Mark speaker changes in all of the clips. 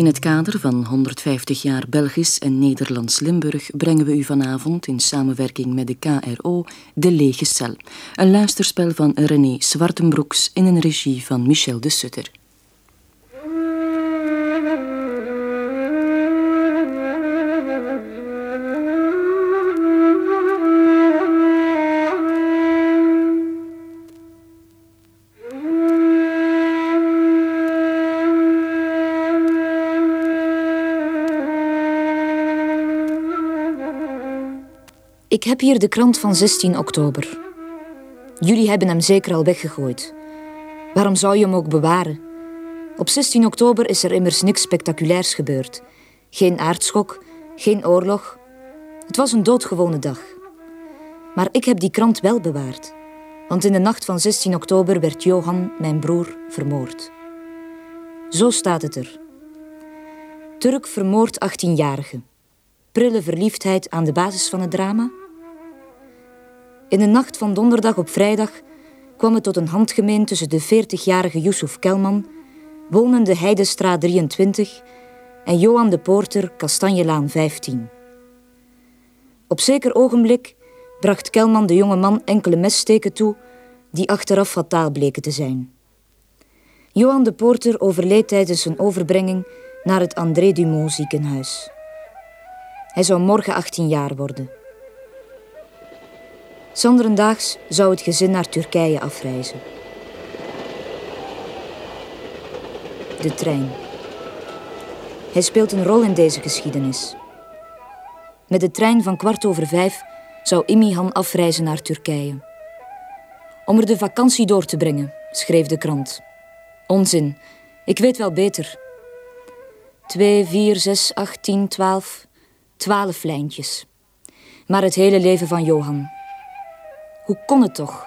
Speaker 1: In het kader van 150 jaar Belgisch en Nederlands Limburg brengen we u vanavond in samenwerking met de KRO De Lege Cel, een luisterspel van René Zwartenbroeks in een regie van Michel de Sutter.
Speaker 2: Ik heb hier de krant van 16 oktober. Jullie hebben hem zeker al weggegooid. Waarom zou je hem ook bewaren? Op 16 oktober is er immers niks spectaculairs gebeurd. Geen aardschok, geen oorlog. Het was een doodgewone dag. Maar ik heb die krant wel bewaard. Want in de nacht van 16 oktober werd Johan, mijn broer, vermoord. Zo staat het er. Turk vermoord 18-jarige. Prille verliefdheid aan de basis van het drama? In de nacht van donderdag op vrijdag kwam het tot een handgemeen tussen de 40-jarige Yusuf Kelman, wonende Heidestraat 23, en Johan de Poorter, Kastanjelaan 15. Op zeker ogenblik bracht Kelman de jonge man enkele messteken toe die achteraf fataal bleken te zijn. Johan de Poorter overleed tijdens zijn overbrenging naar het André Dumont ziekenhuis. Hij zou morgen 18 jaar worden. Zonderendaags zou het gezin naar Turkije afreizen. De trein. Hij speelt een rol in deze geschiedenis. Met de trein van kwart over vijf zou Imihan afreizen naar Turkije. Om er de vakantie door te brengen, schreef de krant. Onzin, ik weet wel beter. 2, 4, 6, 8, 10, 12. Twaalf lijntjes. Maar het hele leven van Johan. Hoe kon het toch?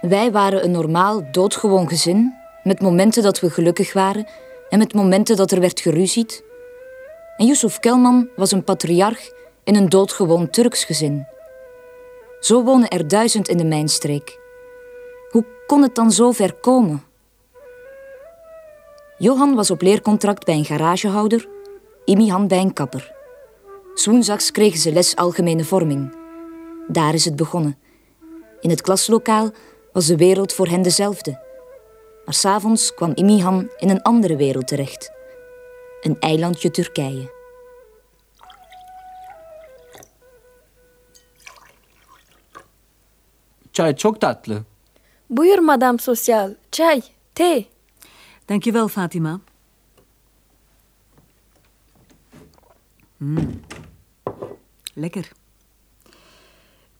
Speaker 2: Wij waren een normaal, doodgewoon gezin, met momenten dat we gelukkig waren en met momenten dat er werd geruzied. En Yusuf Kelman was een patriarch in een doodgewoon Turks gezin. Zo wonen er duizend in de mijnstreek. Hoe kon het dan zo ver komen? Johan was op leercontract bij een garagehouder, Imihan bij een kapper. Woensdags kregen ze les algemene vorming. Daar is het begonnen. In het klaslokaal was de wereld voor hen dezelfde. Maar s'avonds kwam Imihan in een andere wereld terecht. Een eilandje Turkije.
Speaker 3: Çay çok tatlı.
Speaker 4: Buyur madame sociaal. Çay, thee.
Speaker 5: Dankjewel, Fatima. Mm. Lekker.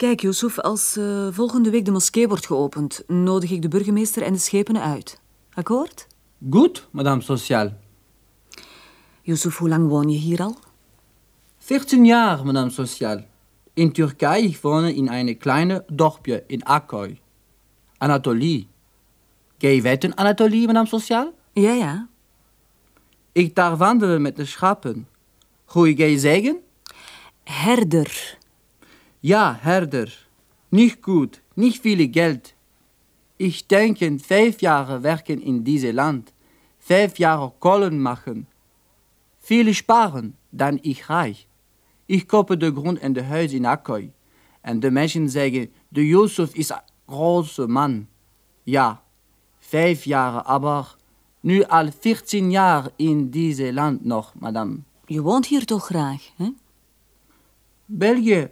Speaker 5: Kijk, Yusuf, als uh, volgende week de moskee wordt geopend, nodig ik de burgemeester en de schepenen uit. Akkoord?
Speaker 3: Goed, madame Sociaal.
Speaker 5: Yusuf, hoe lang woon je hier al?
Speaker 3: 14 jaar, madame Sociaal. In Turkije ik in een kleine dorpje in Akkoy. Anatolie. Jij weten Anatolie, madame Sociaal?
Speaker 5: Ja, ja.
Speaker 3: Ik daar wandelen met de schapen. Hoe jij zeggen?
Speaker 5: Herder.
Speaker 3: Ja, Herder. Niet goed, niet veel geld. Ik denk vijf jaar werken in deze land. Vijf jaar kolen maken. Veel sparen, dan ik reich. Ik koop de grond en de huis in Akkoy. En de mensen zeggen, de Jozef is een grote man. Ja, vijf jaar, maar nu al veertien jaar in deze land nog, madame.
Speaker 5: Je woont hier toch graag, hè?
Speaker 3: België,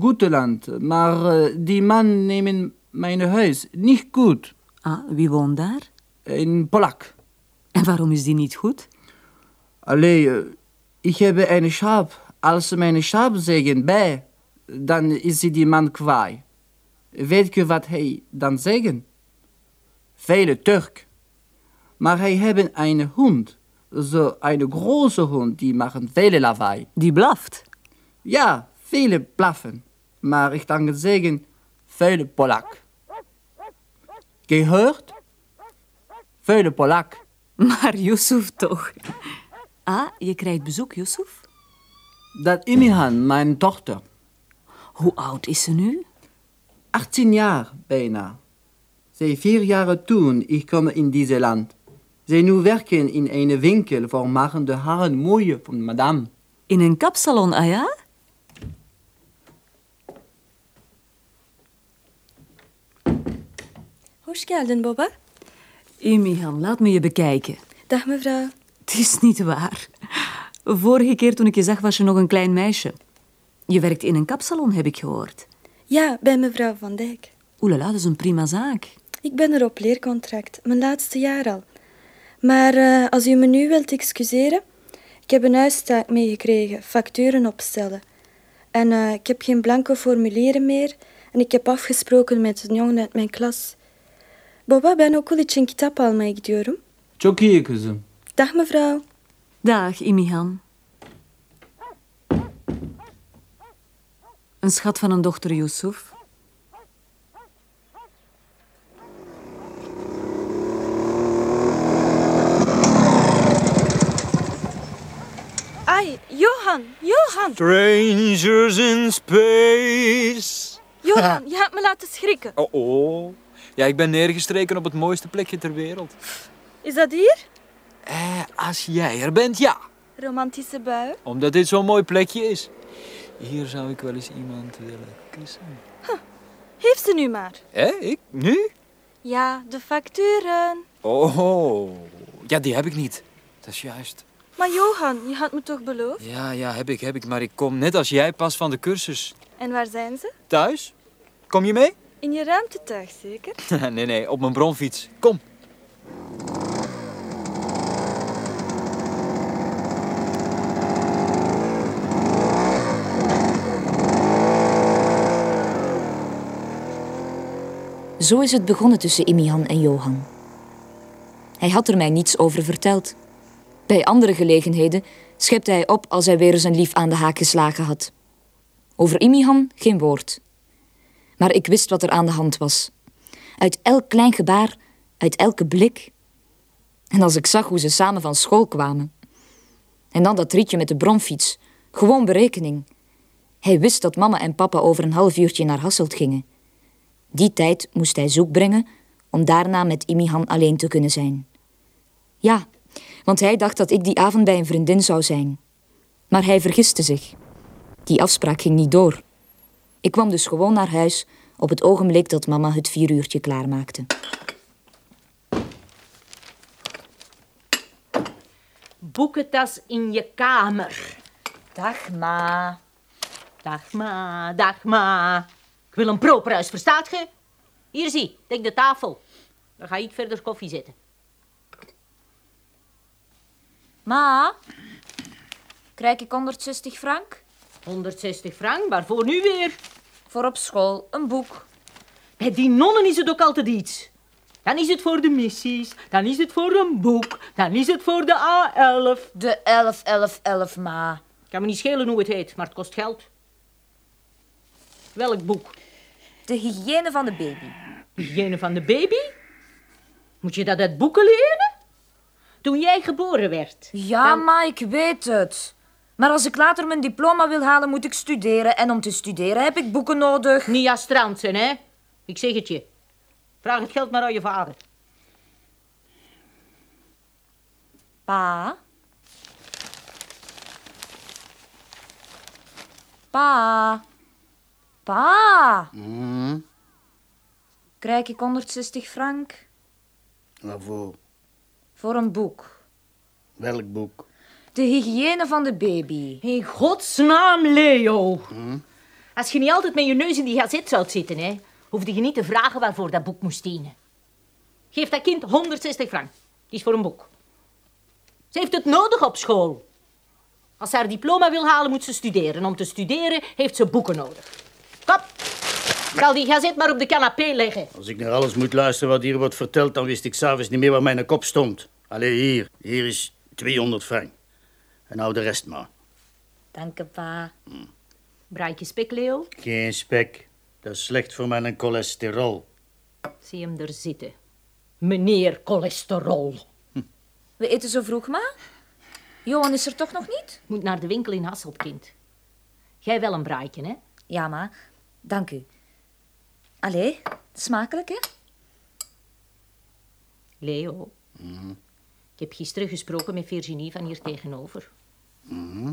Speaker 3: goed land, maar uh, die man neemt mijn huis niet goed.
Speaker 5: Ah, wie woont daar?
Speaker 3: Een Polak.
Speaker 5: En waarom is die niet goed?
Speaker 3: Allee, uh, ik heb een schaap. Als mijn schaap zeggen bij, dan is die man kwaai. Weet je wat hij dan zeggen? Vele Turk. Maar hij heeft een hond. Zo een grote hond, die maakt vele lawaai.
Speaker 5: Die blaft?
Speaker 3: Ja, vele blaffen. Maar ik kan zeggen, vele Polak. Gehoord? Vele Polak.
Speaker 5: Maar Yusuf toch. Ah, je krijgt bezoek, Yusuf?
Speaker 3: Dat Imihan, mijn dochter.
Speaker 5: Hoe oud is ze nu?
Speaker 3: 18 jaar bijna. Zij vier jaar toen ik kom in deze land. Zij nu werken in een winkel voor maken de haren mooie van madame.
Speaker 5: In een kapsalon, ah ja?
Speaker 4: Hoş geldin baba.
Speaker 5: Imihan, laat me je bekijken.
Speaker 4: Dag mevrouw.
Speaker 5: Het is niet waar. Vorige keer toen ik je zag, was je nog een klein meisje. Je werkt in een kapsalon, heb ik gehoord.
Speaker 4: Ja, bij mevrouw Van Dijk.
Speaker 5: Oelala, dat is een prima zaak.
Speaker 4: Ik ben er op leercontract, mijn laatste jaar al. Maar eh, als u me nu wilt excuseren, ik heb een huistaak meegekregen, facturen opstellen. En eh, ik heb geen blanco formulieren meer en ik heb afgesproken met een jongen uit mijn klas. Baba, ben ook wel iets in kitap almaya gidiyorum.
Speaker 3: Çok iyi kızım.
Speaker 4: Dag mevrouw.
Speaker 5: Dag, Imihan. Een schat van een dochter, Yusuf.
Speaker 4: Ai, Johan, Johan.
Speaker 6: Strangers in space.
Speaker 4: Johan, je hebt me laten schrikken.
Speaker 6: Oh, oh. Ja, ik ben neergestreken op het mooiste plekje ter wereld.
Speaker 4: Is dat hier?
Speaker 6: Eh, als jij er bent, ja.
Speaker 4: Romantische bui.
Speaker 6: Omdat dit zo'n mooi plekje is. Hier zou ik wel eens iemand willen kussen.
Speaker 4: Heeft ze nu maar.
Speaker 6: Hé, ik? Nu?
Speaker 4: Ja, de facturen.
Speaker 6: Oh, ja, die heb ik niet. Dat is juist.
Speaker 4: Maar Johan, je had me toch beloofd?
Speaker 6: Ja, ja, heb ik, heb ik. Maar ik kom net als jij pas van de cursus.
Speaker 4: En waar zijn ze?
Speaker 6: Thuis? Kom je mee?
Speaker 4: In je ruimtetuig zeker?
Speaker 6: nee, nee, op mijn bronfiets. Kom.
Speaker 2: Zo is het begonnen tussen Imihan en Johan. Hij had er mij niets over verteld. Bij andere gelegenheden schepte hij op als hij weer zijn lief aan de haak geslagen had. Over Imihan geen woord. Maar ik wist wat er aan de hand was. Uit elk klein gebaar, uit elke blik. En als ik zag hoe ze samen van school kwamen. En dan dat rietje met de bronfiets, gewoon berekening. Hij wist dat mama en papa over een half uurtje naar Hasselt gingen. Die tijd moest hij zoek brengen om daarna met Imihan alleen te kunnen zijn. Ja, want hij dacht dat ik die avond bij een vriendin zou zijn. Maar hij vergiste zich. Die afspraak ging niet door. Ik kwam dus gewoon naar huis op het ogenblik dat mama het vieruurtje klaarmaakte.
Speaker 7: boekentas in je kamer.
Speaker 2: Dag, ma.
Speaker 7: Dag ma, dag ma. Ik wil een properhuis, verstaat ge? Hier zie, dek de tafel. Dan ga ik verder koffie zetten.
Speaker 2: Ma, krijg ik 160 frank?
Speaker 7: 160 frank, waarvoor nu weer?
Speaker 2: Voor op school, een boek.
Speaker 7: Bij die nonnen is het ook altijd iets. Dan is het voor de missies, dan is het voor een boek, dan is het voor de A11.
Speaker 2: De 11, 11, 11, ma.
Speaker 7: Kan me niet schelen hoe het heet, maar het kost geld. Welk boek?
Speaker 2: De hygiëne van de baby.
Speaker 7: Hygiëne van de baby? Moet je dat uit boeken leren? Toen jij geboren werd.
Speaker 2: Ja,
Speaker 7: Dan-
Speaker 2: ma, ik weet het. Maar als ik later mijn diploma wil halen, moet ik studeren. En om te studeren heb ik boeken nodig.
Speaker 7: Niet als zijn, hè? Ik zeg het je. Vraag het geld maar aan je vader.
Speaker 2: Pa? Pa? Pa? Krijg ik 160 frank
Speaker 8: Waarvoor?
Speaker 2: voor een boek?
Speaker 8: Welk boek?
Speaker 2: De hygiëne van de baby.
Speaker 7: In godsnaam, Leo. Als je niet altijd met je neus in die gazet zou zitten, hè, hoefde je niet te vragen waarvoor dat boek moest dienen. Geef dat kind 160 frank. Die is voor een boek. Ze heeft het nodig op school. Als ze haar diploma wil halen, moet ze studeren. Om te studeren heeft ze boeken nodig. Kom, zal die gazet maar op de canapé leggen.
Speaker 8: Als ik naar alles moet luisteren wat hier wordt verteld, dan wist ik s'avonds niet meer waar mijn kop stond. Allee, hier. Hier is 200 frank. En nou de rest maar.
Speaker 2: Dank je, pa.
Speaker 7: Braadje spek, Leo.
Speaker 8: Geen spek. Dat is slecht voor mijn cholesterol.
Speaker 7: Zie hem er zitten. Meneer cholesterol.
Speaker 2: We eten zo vroeg, ma? Johan is er toch nog niet?
Speaker 7: Moet naar de winkel in Hasselt, kind. Jij wel een braadje, hè?
Speaker 2: Ja, ma. Dank u. Allee, smakelijk, hè?
Speaker 7: Leo. Ik heb gisteren gesproken met Virginie van hier tegenover.
Speaker 8: Mhm.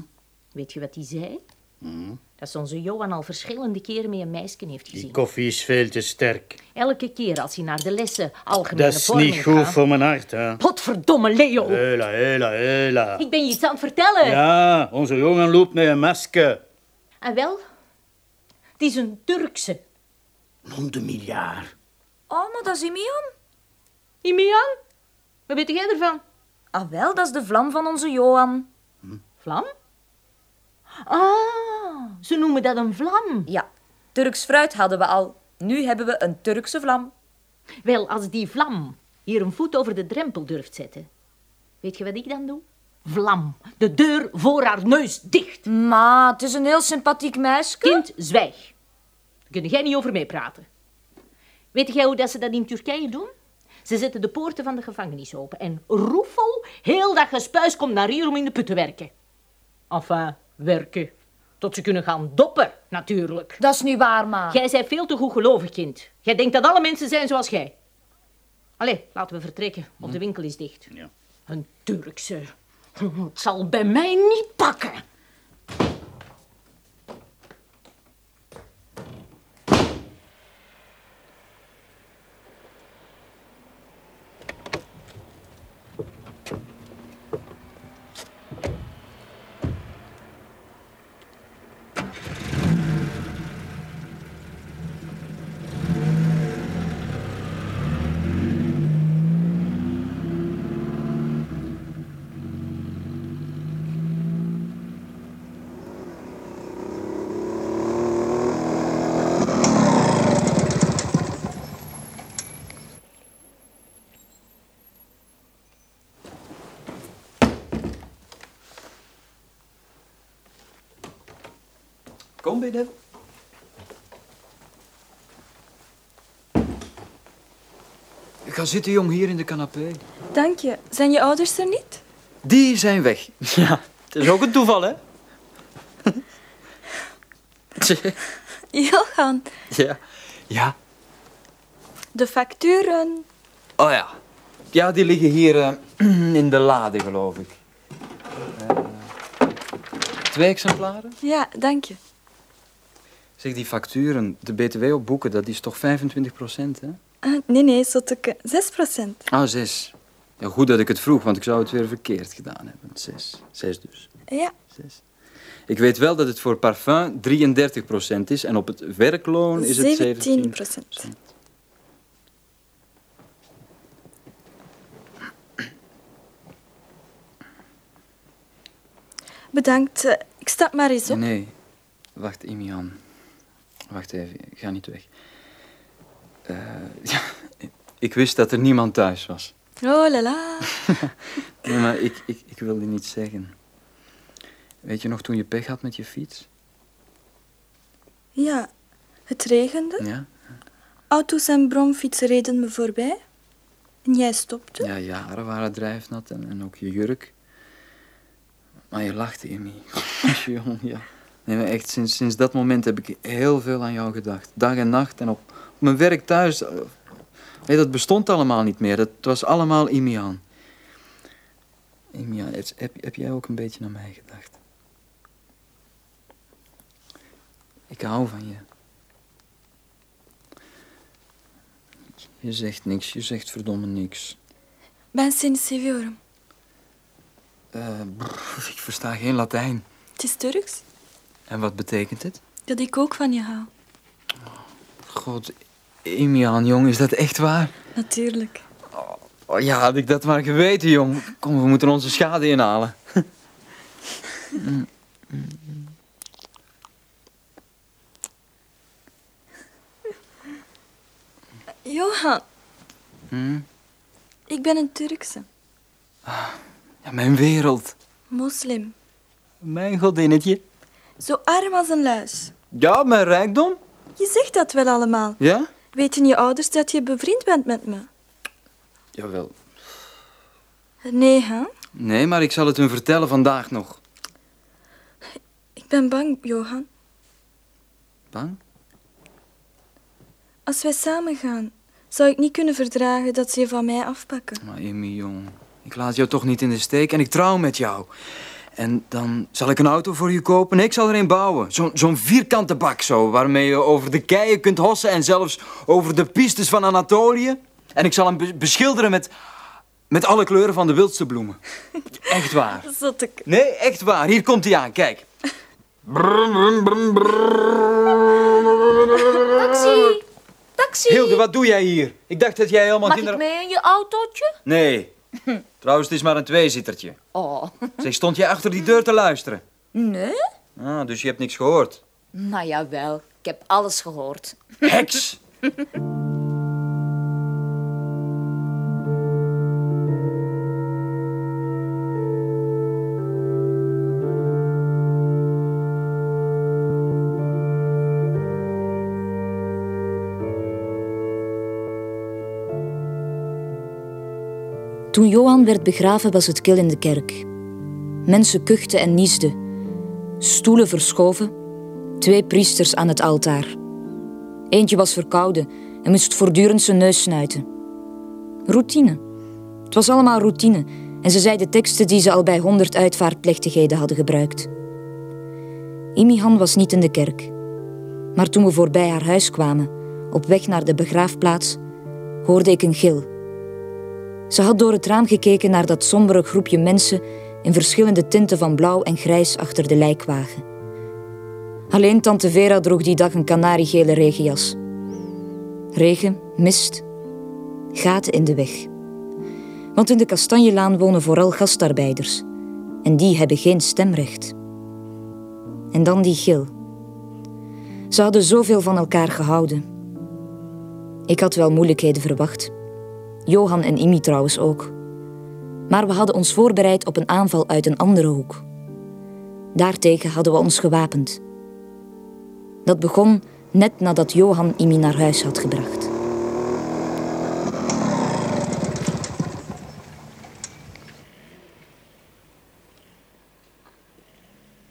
Speaker 7: Weet je wat die zei?
Speaker 8: Mhm.
Speaker 7: Dat ze onze Johan al verschillende keren met een meisje heeft
Speaker 8: Die
Speaker 7: gezien.
Speaker 8: koffie is veel te sterk.
Speaker 7: Elke keer als hij naar de lessen algemene
Speaker 8: Dat is
Speaker 7: vorming
Speaker 8: niet goed
Speaker 7: gaat.
Speaker 8: voor mijn hart, hè.
Speaker 7: Potverdomme, Leo!
Speaker 8: Hela, hela, hela.
Speaker 7: Ik ben je iets aan het vertellen.
Speaker 8: Ja, onze jongen loopt met een masker.
Speaker 7: En wel, het is een Turkse.
Speaker 8: Non de miljard.
Speaker 2: Oh, maar dat is Imian.
Speaker 7: Imian? Wat weet jij ervan?
Speaker 2: Ah, wel, dat is de vlam van onze Johan.
Speaker 7: Vlam? Ah, ze noemen dat een vlam.
Speaker 2: Ja, Turks fruit hadden we al. Nu hebben we een Turkse vlam.
Speaker 7: Wel, als die vlam hier een voet over de drempel durft zetten, weet je wat ik dan doe? Vlam, de deur voor haar neus dicht.
Speaker 2: Maar het is een heel sympathiek meisje.
Speaker 7: Kind, zwijg. Daar kun jij niet over meepraten. Weet jij hoe dat ze dat in Turkije doen? Ze zetten de poorten van de gevangenis open en roefel, heel dat gespuis komt naar hier om in de put te werken. Enfin, werken. Tot ze kunnen gaan doppen, natuurlijk.
Speaker 2: Dat is niet waar, ma.
Speaker 7: Jij bent veel te goed gelovig, kind. Jij denkt dat alle mensen zijn zoals jij. Allee, laten we vertrekken, of de winkel is dicht.
Speaker 8: Ja.
Speaker 7: Een Turkse. Het zal bij mij niet pakken.
Speaker 6: Kom binnen. Ga zitten, jong, hier in de canapé.
Speaker 4: Dank je. Zijn je ouders er niet?
Speaker 6: Die zijn weg. Ja, het is ook een toeval, hè?
Speaker 4: Johan,
Speaker 6: ja. Ja.
Speaker 4: de facturen.
Speaker 6: Oh ja. Ja, die liggen hier eh, in de lade, geloof ik. Eh, twee exemplaren?
Speaker 4: Ja, dank je.
Speaker 6: Zeg, die facturen, de BTW op boeken, dat is toch 25 procent, hè?
Speaker 4: Ah, nee, nee, zotteke. 6 procent.
Speaker 6: Ah, zes. Ja, goed dat ik het vroeg, want ik zou het weer verkeerd gedaan hebben. Zes. Zes dus.
Speaker 4: Ja,
Speaker 6: Zes. Ik weet wel dat het voor parfum 33 procent is en op het werkloon is het
Speaker 4: 17%
Speaker 6: 17
Speaker 4: procent. Bedankt. Eh, Ik stap maar eens op.
Speaker 6: Nee, wacht, Imian. Wacht even, ga niet weg. Eh, ja, ik wist dat er niemand thuis was.
Speaker 4: Oh la la.
Speaker 6: Nee, maar ik, ik, ik wilde niet zeggen. Weet je nog toen je pech had met je fiets?
Speaker 4: Ja, het regende.
Speaker 6: Ja?
Speaker 4: Auto's en bromfietsen reden me voorbij. En jij stopte.
Speaker 6: Ja, jaren waren drijfnat en, en ook je jurk. Maar je lachte, Emmy. Jong, ja. Nee, maar echt, sinds, sinds dat moment heb ik heel veel aan jou gedacht. Dag en nacht en op, op mijn werk thuis. eh, Nee, dat bestond allemaal niet meer. Dat was allemaal Imian. Imian, heb, jij ook een beetje aan mij gedacht? Ik hou van je. Je zegt niks, je zegt verdomme niks.
Speaker 4: Ben sinceviorum.
Speaker 6: Eh, brr, ik versta geen Latijn.
Speaker 4: Het is Turks.
Speaker 6: En wat betekent het?
Speaker 4: Dat ik ook van je hou.
Speaker 6: God, Imian, jong, is dat echt waar?
Speaker 4: Natuurlijk.
Speaker 6: Oh ja, had ik dat maar geweten, jong. Kom, we moeten onze schade inhalen.
Speaker 4: Johan,
Speaker 6: Hm?
Speaker 4: ik ben een Turkse.
Speaker 6: Ja, mijn wereld.
Speaker 4: Moslim.
Speaker 6: Mijn godinnetje.
Speaker 4: Zo arm als een luis.
Speaker 6: Ja, mijn rijkdom.
Speaker 4: Je zegt dat wel allemaal.
Speaker 6: Ja?
Speaker 4: Weten je ouders dat je bevriend bent met me?
Speaker 6: Jawel.
Speaker 4: Nee, hè?
Speaker 6: Nee, maar ik zal het hun vertellen vandaag nog.
Speaker 4: Ik ben bang, Johan.
Speaker 6: Bang?
Speaker 4: Als wij samen gaan, zou ik niet kunnen verdragen dat ze je van mij afpakken.
Speaker 6: Maar Amy, jong. Ik laat jou toch niet in de steek en ik trouw met jou. En dan zal ik een auto voor je kopen. Nee, ik zal er een bouwen. Zo'n vierkante bak zo, waarmee je over de keien kunt hossen en zelfs over de pistes van Anatolië. En ik zal hem be- beschilderen met, met alle kleuren van de wildste bloemen. Echt waar.
Speaker 4: Zotte
Speaker 6: Nee, echt waar. Hier komt hij aan, kijk.
Speaker 2: Taxi! Taxi!
Speaker 6: Hilde, wat doe jij hier? Ik dacht dat jij helemaal
Speaker 2: Mag ik mee in je autootje?
Speaker 6: Nee. Trouwens, het is maar een tweezittertje.
Speaker 2: Oh.
Speaker 6: Zeg, stond jij achter die deur te luisteren?
Speaker 2: Nee?
Speaker 6: Ah, dus je hebt niks gehoord.
Speaker 2: Nou jawel, ik heb alles gehoord.
Speaker 6: Heks!
Speaker 2: Toen Johan werd begraven was het kil in de kerk. Mensen kuchten en niesden. Stoelen verschoven. Twee priesters aan het altaar. Eentje was verkouden en moest voortdurend zijn neus snuiten. Routine. Het was allemaal routine en ze zei de teksten die ze al bij honderd uitvaartplechtigheden hadden gebruikt. Imihan was niet in de kerk. Maar toen we voorbij haar huis kwamen, op weg naar de begraafplaats, hoorde ik een gil. Ze had door het raam gekeken naar dat sombere groepje mensen in verschillende tinten van blauw en grijs achter de lijkwagen. Alleen tante Vera droeg die dag een kanariegele regenjas. Regen, mist, gaten in de weg. Want in de Kastanjelaan wonen vooral gastarbeiders. En die hebben geen stemrecht. En dan die gil. Ze hadden zoveel van elkaar gehouden. Ik had wel moeilijkheden verwacht. Johan en Imi trouwens ook. Maar we hadden ons voorbereid op een aanval uit een andere hoek. Daartegen hadden we ons gewapend. Dat begon net nadat Johan Imi naar huis had gebracht.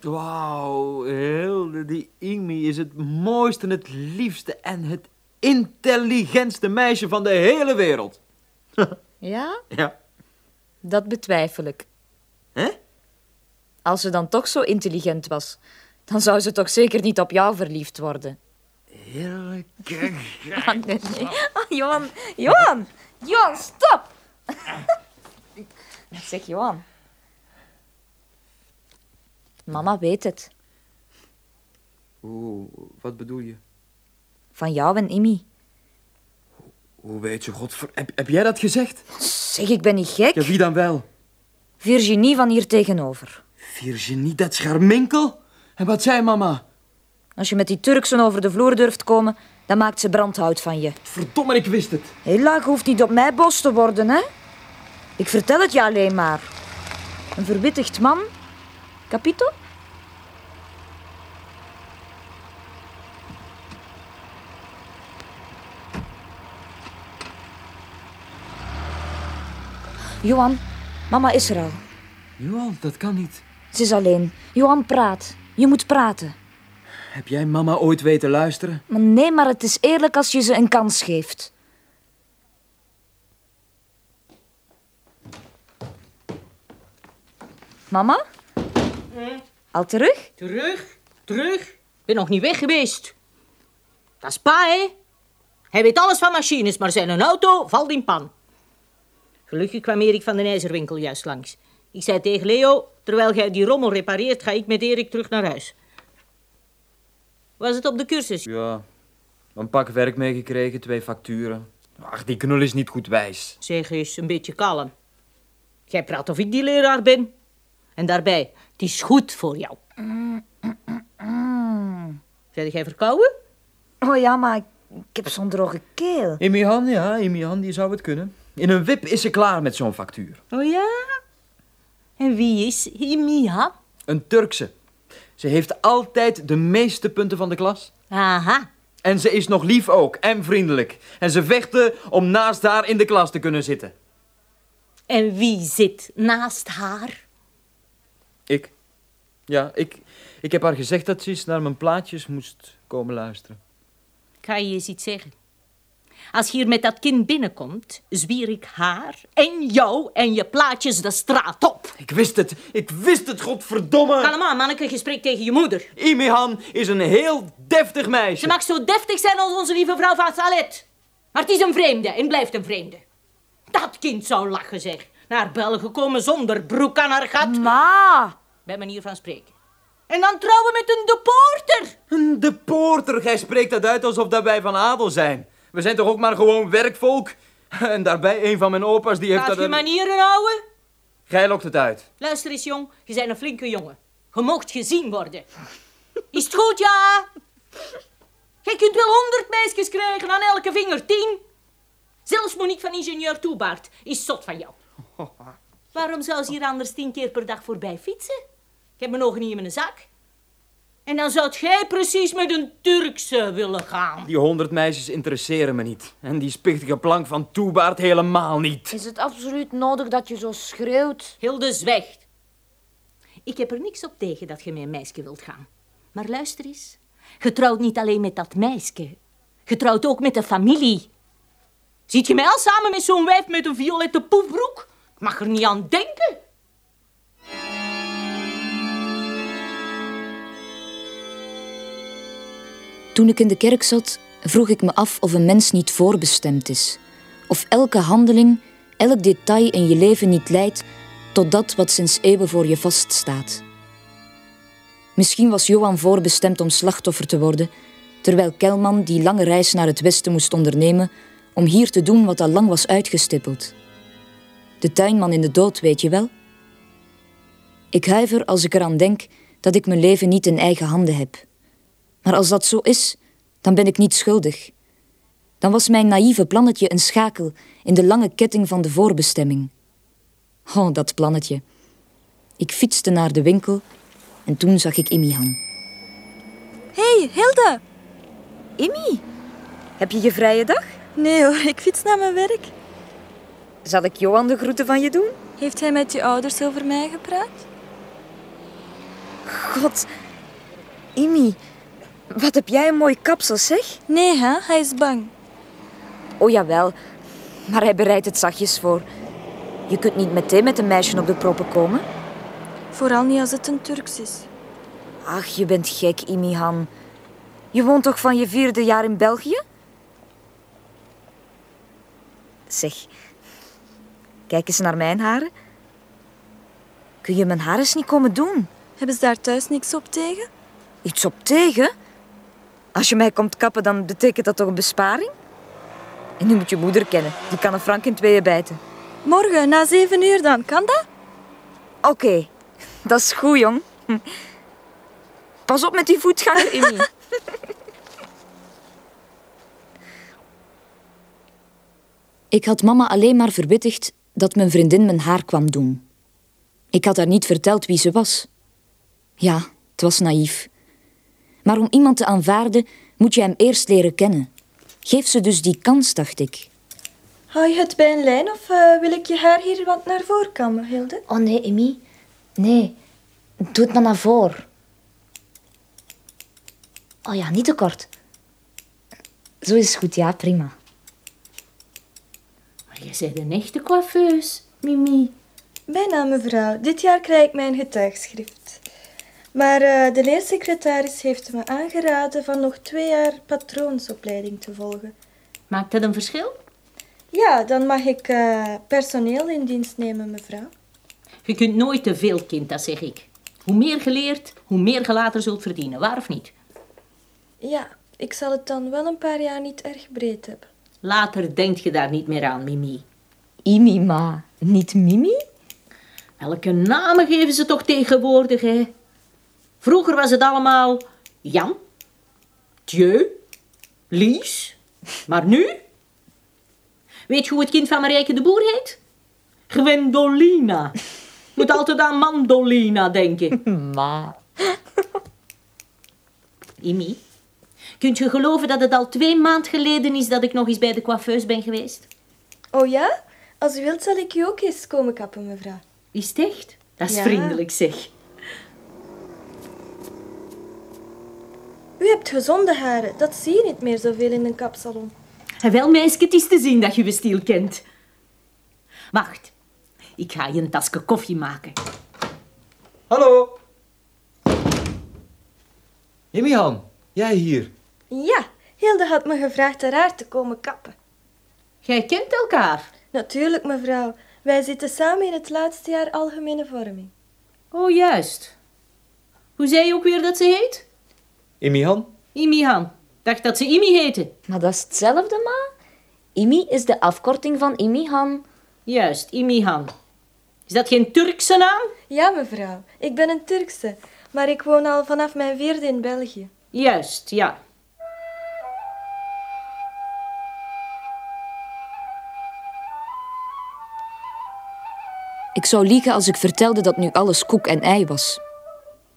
Speaker 6: Wauw, Hilde, die Imi is het mooiste, het liefste en het intelligentste meisje van de hele wereld.
Speaker 2: Ja,
Speaker 6: Ja.
Speaker 2: dat betwijfel ik.
Speaker 6: Hè?
Speaker 2: Als ze dan toch zo intelligent was, dan zou ze toch zeker niet op jou verliefd worden.
Speaker 6: Heerlijk.
Speaker 2: Ah, nee, nee. Ah, Johan, Johan, Johan, stop! zeg Johan. Mama weet het.
Speaker 6: Oeh, wat bedoel je?
Speaker 2: Van jou en Imi.
Speaker 6: Hoe weet je, godver... Heb, heb jij dat gezegd?
Speaker 2: Zeg, ik ben niet gek.
Speaker 6: Ja, wie dan wel?
Speaker 2: Virginie van hier tegenover.
Speaker 6: Virginie, dat scharminkel? En wat zei mama?
Speaker 2: Als je met die Turksen over de vloer durft komen, dan maakt ze brandhout van je.
Speaker 6: Verdomme, ik wist het.
Speaker 2: Heel laag hoeft niet op mij boos te worden, hè? Ik vertel het je alleen maar. Een verwittigd man. Capito? Johan, mama is er al.
Speaker 6: Johan, dat kan niet.
Speaker 2: Ze is alleen. Johan, praat. Je moet praten.
Speaker 6: Heb jij mama ooit weten luisteren?
Speaker 2: Maar nee, maar het is eerlijk als je ze een kans geeft. Mama? Al terug?
Speaker 7: Terug, terug. Ik ben nog niet weg geweest. Dat is pa, hè? Hij weet alles van machines, maar zijn auto valt in pan. Gelukkig kwam Erik van den IJzerwinkel juist langs. Ik zei tegen Leo, terwijl jij die rommel repareert, ga ik met Erik terug naar huis. Was het op de cursus?
Speaker 6: Ja, een pak werk meegekregen, twee facturen. Ach, die knul is niet goed wijs.
Speaker 7: Zeg eens, een beetje kalm. Jij praat of ik die leraar ben. En daarbij, het is goed voor jou. Zeg jij verkouden?
Speaker 2: Oh ja, maar ik, heb zo'n droge keel.
Speaker 6: Imihan, ja, Imihan, die zou het kunnen. In een wip is ze klaar met zo'n factuur.
Speaker 7: Oh ja? En wie is Imiha?
Speaker 6: Een Turkse. Ze heeft altijd de meeste punten van de klas.
Speaker 7: Aha.
Speaker 6: En ze is nog lief ook, en vriendelijk. En ze vechten om naast haar in de klas te kunnen zitten.
Speaker 7: En wie zit naast haar?
Speaker 6: Ik. Ja, ik, ik heb haar gezegd dat ze eens naar mijn plaatjes moest komen luisteren.
Speaker 7: Kan je eens iets zeggen? Als je hier met dat kind binnenkomt, zwier ik haar en jou en je plaatjes de straat op.
Speaker 9: Ik wist het. Ik wist het, godverdomme.
Speaker 7: Kalm aan, manneke, je spreekt tegen je moeder.
Speaker 9: Imihan is een heel deftig meisje.
Speaker 7: Ze mag zo deftig zijn als onze lieve vrouw van Salet. Maar het is een vreemde en blijft een vreemde. Dat kind zou lachen, zeg. Naar België komen zonder broek aan haar gat.
Speaker 2: Ma!
Speaker 7: Bij manier van spreken. En dan trouwen met een deporter.
Speaker 9: Een deporter. Jij spreekt dat uit alsof dat wij van adel zijn. We zijn toch ook maar gewoon werkvolk? En daarbij een van mijn opa's die heeft
Speaker 7: Laat
Speaker 9: dat...
Speaker 7: je manieren houden.
Speaker 9: Jij lokt het uit.
Speaker 7: Luister eens, jong. Je bent een flinke jongen. Je moogt gezien worden. Is het goed, ja? Je kunt wel honderd meisjes krijgen, aan elke vinger tien. Zelfs Monique van ingenieur Toebaard is zot van jou. Waarom zou ze hier anders tien keer per dag voorbij fietsen? Ik heb mijn ogen niet in mijn zak. En dan zou jij precies met een Turkse willen gaan.
Speaker 9: Die honderd meisjes interesseren me niet. En die spichtige plank van Toebaard helemaal niet.
Speaker 2: Is het absoluut nodig dat je zo schreeuwt?
Speaker 7: Hilde zwijgt. Ik heb er niks op tegen dat je met een meisje wilt gaan. Maar luister eens. Je trouwt niet alleen met dat meisje. Je trouwt ook met de familie. Ziet je mij al samen met zo'n wijf met een violette poefbroek? Ik mag er niet aan denken.
Speaker 2: Toen ik in de kerk zat, vroeg ik me af of een mens niet voorbestemd is. Of elke handeling, elk detail in je leven niet leidt tot dat wat sinds eeuwen voor je vaststaat. Misschien was Johan voorbestemd om slachtoffer te worden, terwijl Kelman die lange reis naar het westen moest ondernemen om hier te doen wat al lang was uitgestippeld. De tuinman in de dood, weet je wel? Ik huiver als ik eraan denk dat ik mijn leven niet in eigen handen heb. Maar als dat zo is, dan ben ik niet schuldig. Dan was mijn naïeve plannetje een schakel in de lange ketting van de voorbestemming. Oh, dat plannetje. Ik fietste naar de winkel en toen zag ik Imihan.
Speaker 4: hey, Hilde!
Speaker 2: Imi, heb je je vrije dag?
Speaker 4: Nee hoor, ik fiets naar mijn werk.
Speaker 2: Zal ik Johan de groeten van je doen?
Speaker 4: Heeft hij met je ouders over mij gepraat?
Speaker 2: God, Imi, wat heb jij een mooi kapsel, zeg?
Speaker 4: Nee, hè? hij is bang.
Speaker 2: Oh jawel, maar hij bereidt het zachtjes voor. Je kunt niet meteen met een meisje op de proppen komen.
Speaker 4: Vooral niet als het een Turks is.
Speaker 2: Ach, je bent gek, Imihan. Je woont toch van je vierde jaar in België? Zeg, kijk eens naar mijn haren. Kun je mijn haar eens niet komen doen?
Speaker 4: Hebben ze daar thuis niks op tegen?
Speaker 2: Iets op tegen? Als je mij komt kappen, dan betekent dat toch een besparing? En nu moet je moeder kennen. Die kan een frank in tweeën bijten.
Speaker 4: Morgen, na zeven uur dan, kan dat?
Speaker 2: Oké, dat is goed, jong. Pas op met die voetganger, Amy. Ik had mama alleen maar verwittigd dat mijn vriendin mijn haar kwam doen. Ik had haar niet verteld wie ze was. Ja, het was naïef. Maar om iemand te aanvaarden, moet je hem eerst leren kennen. Geef ze dus die kans, dacht ik.
Speaker 4: Hou je het bij een lijn of eh, wil ik je haar hier wat naar voren kammen, Hilde?
Speaker 2: Oh nee, Emmy. Nee, doe het maar naar voren. Oh ja, niet te kort. Zo is het goed, ja, prima.
Speaker 7: Maar je bent een echte coiffeus, Mimi.
Speaker 4: Bijna, mevrouw. Dit jaar krijg ik mijn getuigschrift. Maar eh, de leersecretaris heeft me aangeraden van nog twee jaar patroonsopleiding te volgen.
Speaker 7: Maakt dat een verschil?
Speaker 4: Ja, dan mag ik eh, personeel in dienst nemen, mevrouw.
Speaker 7: Je kunt nooit te veel, kind, dat zeg ik. Hoe meer geleerd, hoe meer je later zult verdienen, waar of niet?
Speaker 4: Ja, ik zal het dan wel een paar jaar niet erg breed hebben.
Speaker 7: Later denk je daar niet meer aan, Mimi.
Speaker 2: Imi, ma. Niet Mimi?
Speaker 7: Welke namen geven ze toch tegenwoordig, hè? Vroeger was het allemaal Jan, Thieu, Lies. Maar nu? Weet je hoe het kind van Marijke de Boer heet? Gwendolina. Moet altijd aan Mandolina denken.
Speaker 2: Ma.
Speaker 7: Imi, kunt je geloven dat het al twee maand geleden is dat ik nog eens bij de coiffeus ben geweest?
Speaker 4: Oh ja? Als u wilt, zal ik u ook eens komen kappen, mevrouw.
Speaker 7: Is het echt? Dat is
Speaker 4: Ja.
Speaker 7: vriendelijk, zeg.
Speaker 4: U hebt gezonde haren. Dat zie je niet meer zoveel in een kapsalon.
Speaker 7: En wel, meisje, het is te zien dat je je stil kent. Wacht, ik ga je een tasje koffie maken.
Speaker 9: Hallo. Jimihan, jij hier.
Speaker 4: Ja, Hilde had me gevraagd haar te komen kappen.
Speaker 7: Jij kent elkaar.
Speaker 4: Natuurlijk, mevrouw. Wij zitten samen in het laatste jaar algemene vorming.
Speaker 7: Oh, juist. Hoe zei je ook weer dat ze heet?
Speaker 9: Imihan?
Speaker 7: Imihan. Dacht dat ze Imi heette.
Speaker 2: Maar dat is hetzelfde, ma. Imi is de afkorting van Imihan.
Speaker 7: Juist, Imihan. Is dat geen Turkse naam?
Speaker 4: Ja, mevrouw. Ik ben een Turkse, maar ik woon al vanaf mijn vierde in België.
Speaker 7: Juist, ja.
Speaker 2: Ik zou liegen als ik vertelde dat nu alles koek en ei was.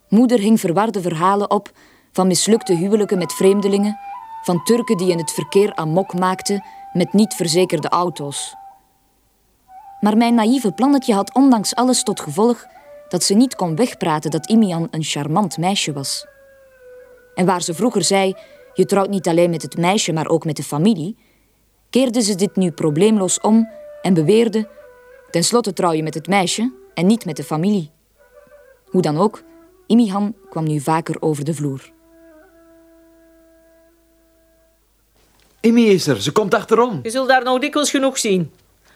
Speaker 2: Moeder hing verwarde verhalen op van mislukte huwelijken met vreemdelingen, van Turken die in het verkeer amok maakten met niet verzekerde auto's. Maar mijn naïeve plannetje had ondanks alles tot gevolg dat ze niet kon wegpraten dat Imian een charmant meisje was. En waar ze vroeger zei: je trouwt niet alleen met het meisje, maar ook met de familie, keerde ze dit nu probleemloos om en beweerde: ten slotte trouw je met het meisje en niet met de familie. Hoe dan ook, Imihan kwam nu vaker over de vloer.
Speaker 9: Imi is er, ze komt achterom.
Speaker 7: Je zult daar nog dikwijls genoeg zien.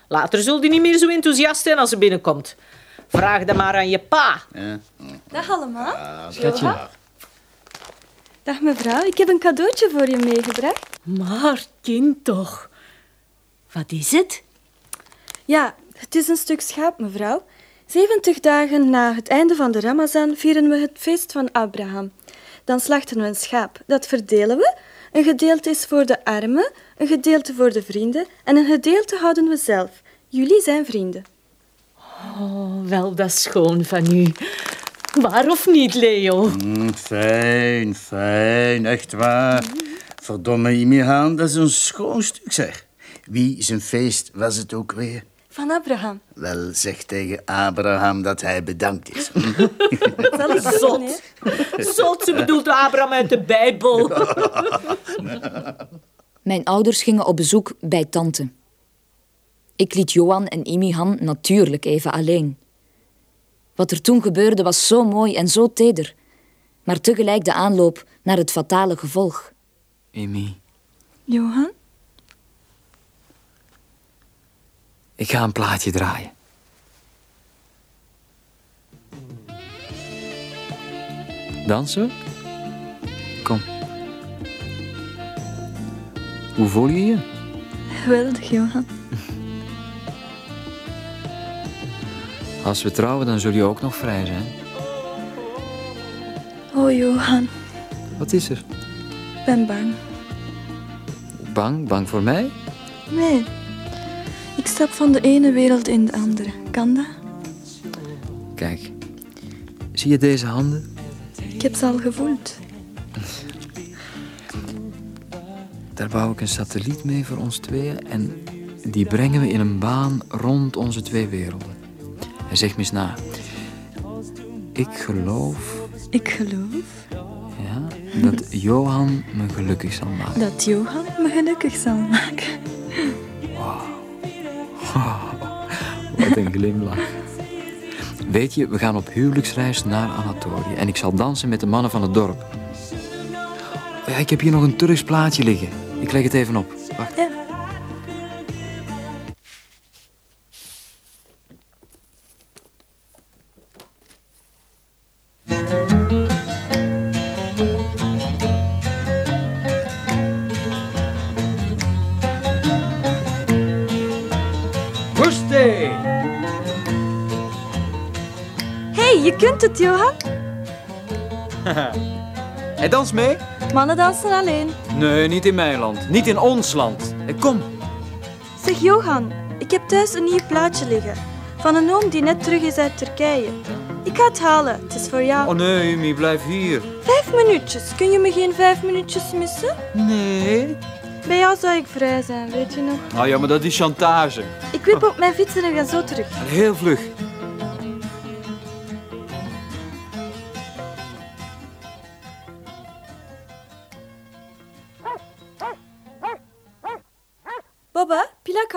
Speaker 7: Later zult je niet meer zo enthousiast zijn als ze binnenkomt. Vraag dan maar aan je pa.
Speaker 4: Dag allemaal.
Speaker 9: Schatje.
Speaker 4: Dag mevrouw, ik heb een cadeautje voor je meegebracht.
Speaker 7: Maar kind toch. Wat is het?
Speaker 4: Ja, het is een stuk schaap, mevrouw. 70 dagen na het einde van de Ramazan vieren we het feest van Abraham. Dan slachten we een schaap. Dat verdelen we. Een gedeelte is voor de armen, een gedeelte voor de vrienden en een gedeelte houden we zelf. Jullie zijn vrienden.
Speaker 7: Oh, wel, dat is schoon van u. Waar of niet, Leo?
Speaker 8: Mm, fijn, fijn, echt waar. Verdomme, Imihan, dat is een schoon stuk, zeg. Wie zijn feest was het ook weer?
Speaker 4: Van Abraham.
Speaker 8: Wel, zeg tegen Abraham dat hij bedankt is.
Speaker 4: Zal ik doen,
Speaker 7: Zot. Zot, ze bedoelt Abraham uit de Bijbel.
Speaker 2: Mijn ouders gingen op bezoek bij tante. Ik liet Johan en Imihan natuurlijk even alleen. Wat er toen gebeurde was zo mooi en zo teder, maar tegelijk de aanloop naar het fatale gevolg.
Speaker 6: Amy,
Speaker 4: Johan?
Speaker 6: Ik ga een plaatje draaien. Dansen? Kom. Hoe voel je je?
Speaker 4: Geweldig, Johan.
Speaker 6: Als we trouwen, dan zul je ook nog vrij zijn.
Speaker 4: Oh, Johan.
Speaker 6: Wat is er?
Speaker 4: Ik ben bang.
Speaker 6: Bang? Bang voor mij?
Speaker 4: Nee. Ik stap van de ene wereld in de andere. Kan dat?
Speaker 6: Kijk. Zie je deze handen?
Speaker 4: Ik heb ze al gevoeld.
Speaker 6: Daar bouw ik een satelliet mee voor ons tweeën en die brengen we in een baan rond onze twee werelden. En zeg me eens na. Ik geloof
Speaker 4: Ik geloof
Speaker 6: ja, dat Johan me gelukkig zal maken.
Speaker 4: dat Johan me gelukkig zal maken.
Speaker 6: Wat een glimlach. Weet je, we gaan op huwelijksreis naar Anatolië en ik zal dansen met de mannen van het dorp. Oh ja, ik heb hier nog een Turks plaatje liggen. Ik leg het even op. Wacht.
Speaker 9: Hij danst mee?
Speaker 4: Mannen dansen alleen.
Speaker 9: Nee, niet in mijn land. Niet in ons land. Eh, Kom.
Speaker 4: Zeg, Johan, ik heb thuis een nieuw plaatje liggen. Van een oom die net terug is uit Turkije. Ik ga het halen. Het is voor jou.
Speaker 9: Oh nee, Amy, blijf hier.
Speaker 4: Vijf minuutjes. Kun je me geen vijf minuutjes missen?
Speaker 9: Nee.
Speaker 4: Bij jou zou ik vrij zijn, weet je nog?
Speaker 9: Ah ja, maar dat is chantage.
Speaker 4: Ik wip op mijn fiets en ga zo terug.
Speaker 9: Heel vlug.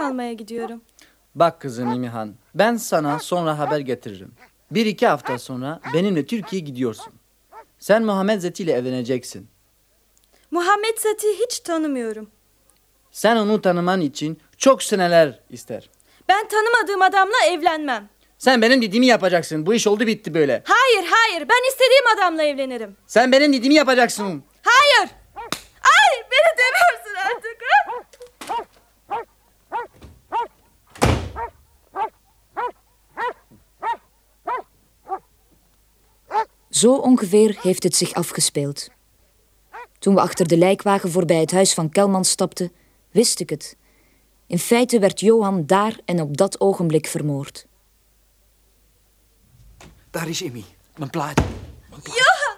Speaker 4: Baba, plak almaya gidiyorum.
Speaker 3: Bak kızım İmihan, ben sana sonra haber getiririm. Bir iki hafta sonra benimle Türkiye'ye gidiyorsun. Sen Muhammed Zeti ile evleneceksin.
Speaker 4: Muhammed Zati'yi hiç tanımıyorum.
Speaker 3: Sen onu tanıman için çok seneler ister.
Speaker 4: Ben tanımadığım adamla evlenmem.
Speaker 3: Sen benim dediğimi yapacaksın. Bu iş oldu bitti böyle.
Speaker 4: Hayır, hayır. Ben istediğim adamla evlenirim.
Speaker 3: Sen benim dediğimi yapacaksın.
Speaker 4: Hayır. Ay, beni demiyorsun artık.
Speaker 2: Zo ongeveer heeft het zich afgespeeld. Toen we achter de lijkwagen voorbij het huis van Kelman stapten, wist ik het. In feite werd Johan daar en op dat ogenblik vermoord.
Speaker 9: Daar is Immy. Mijn plaat.
Speaker 4: Johan,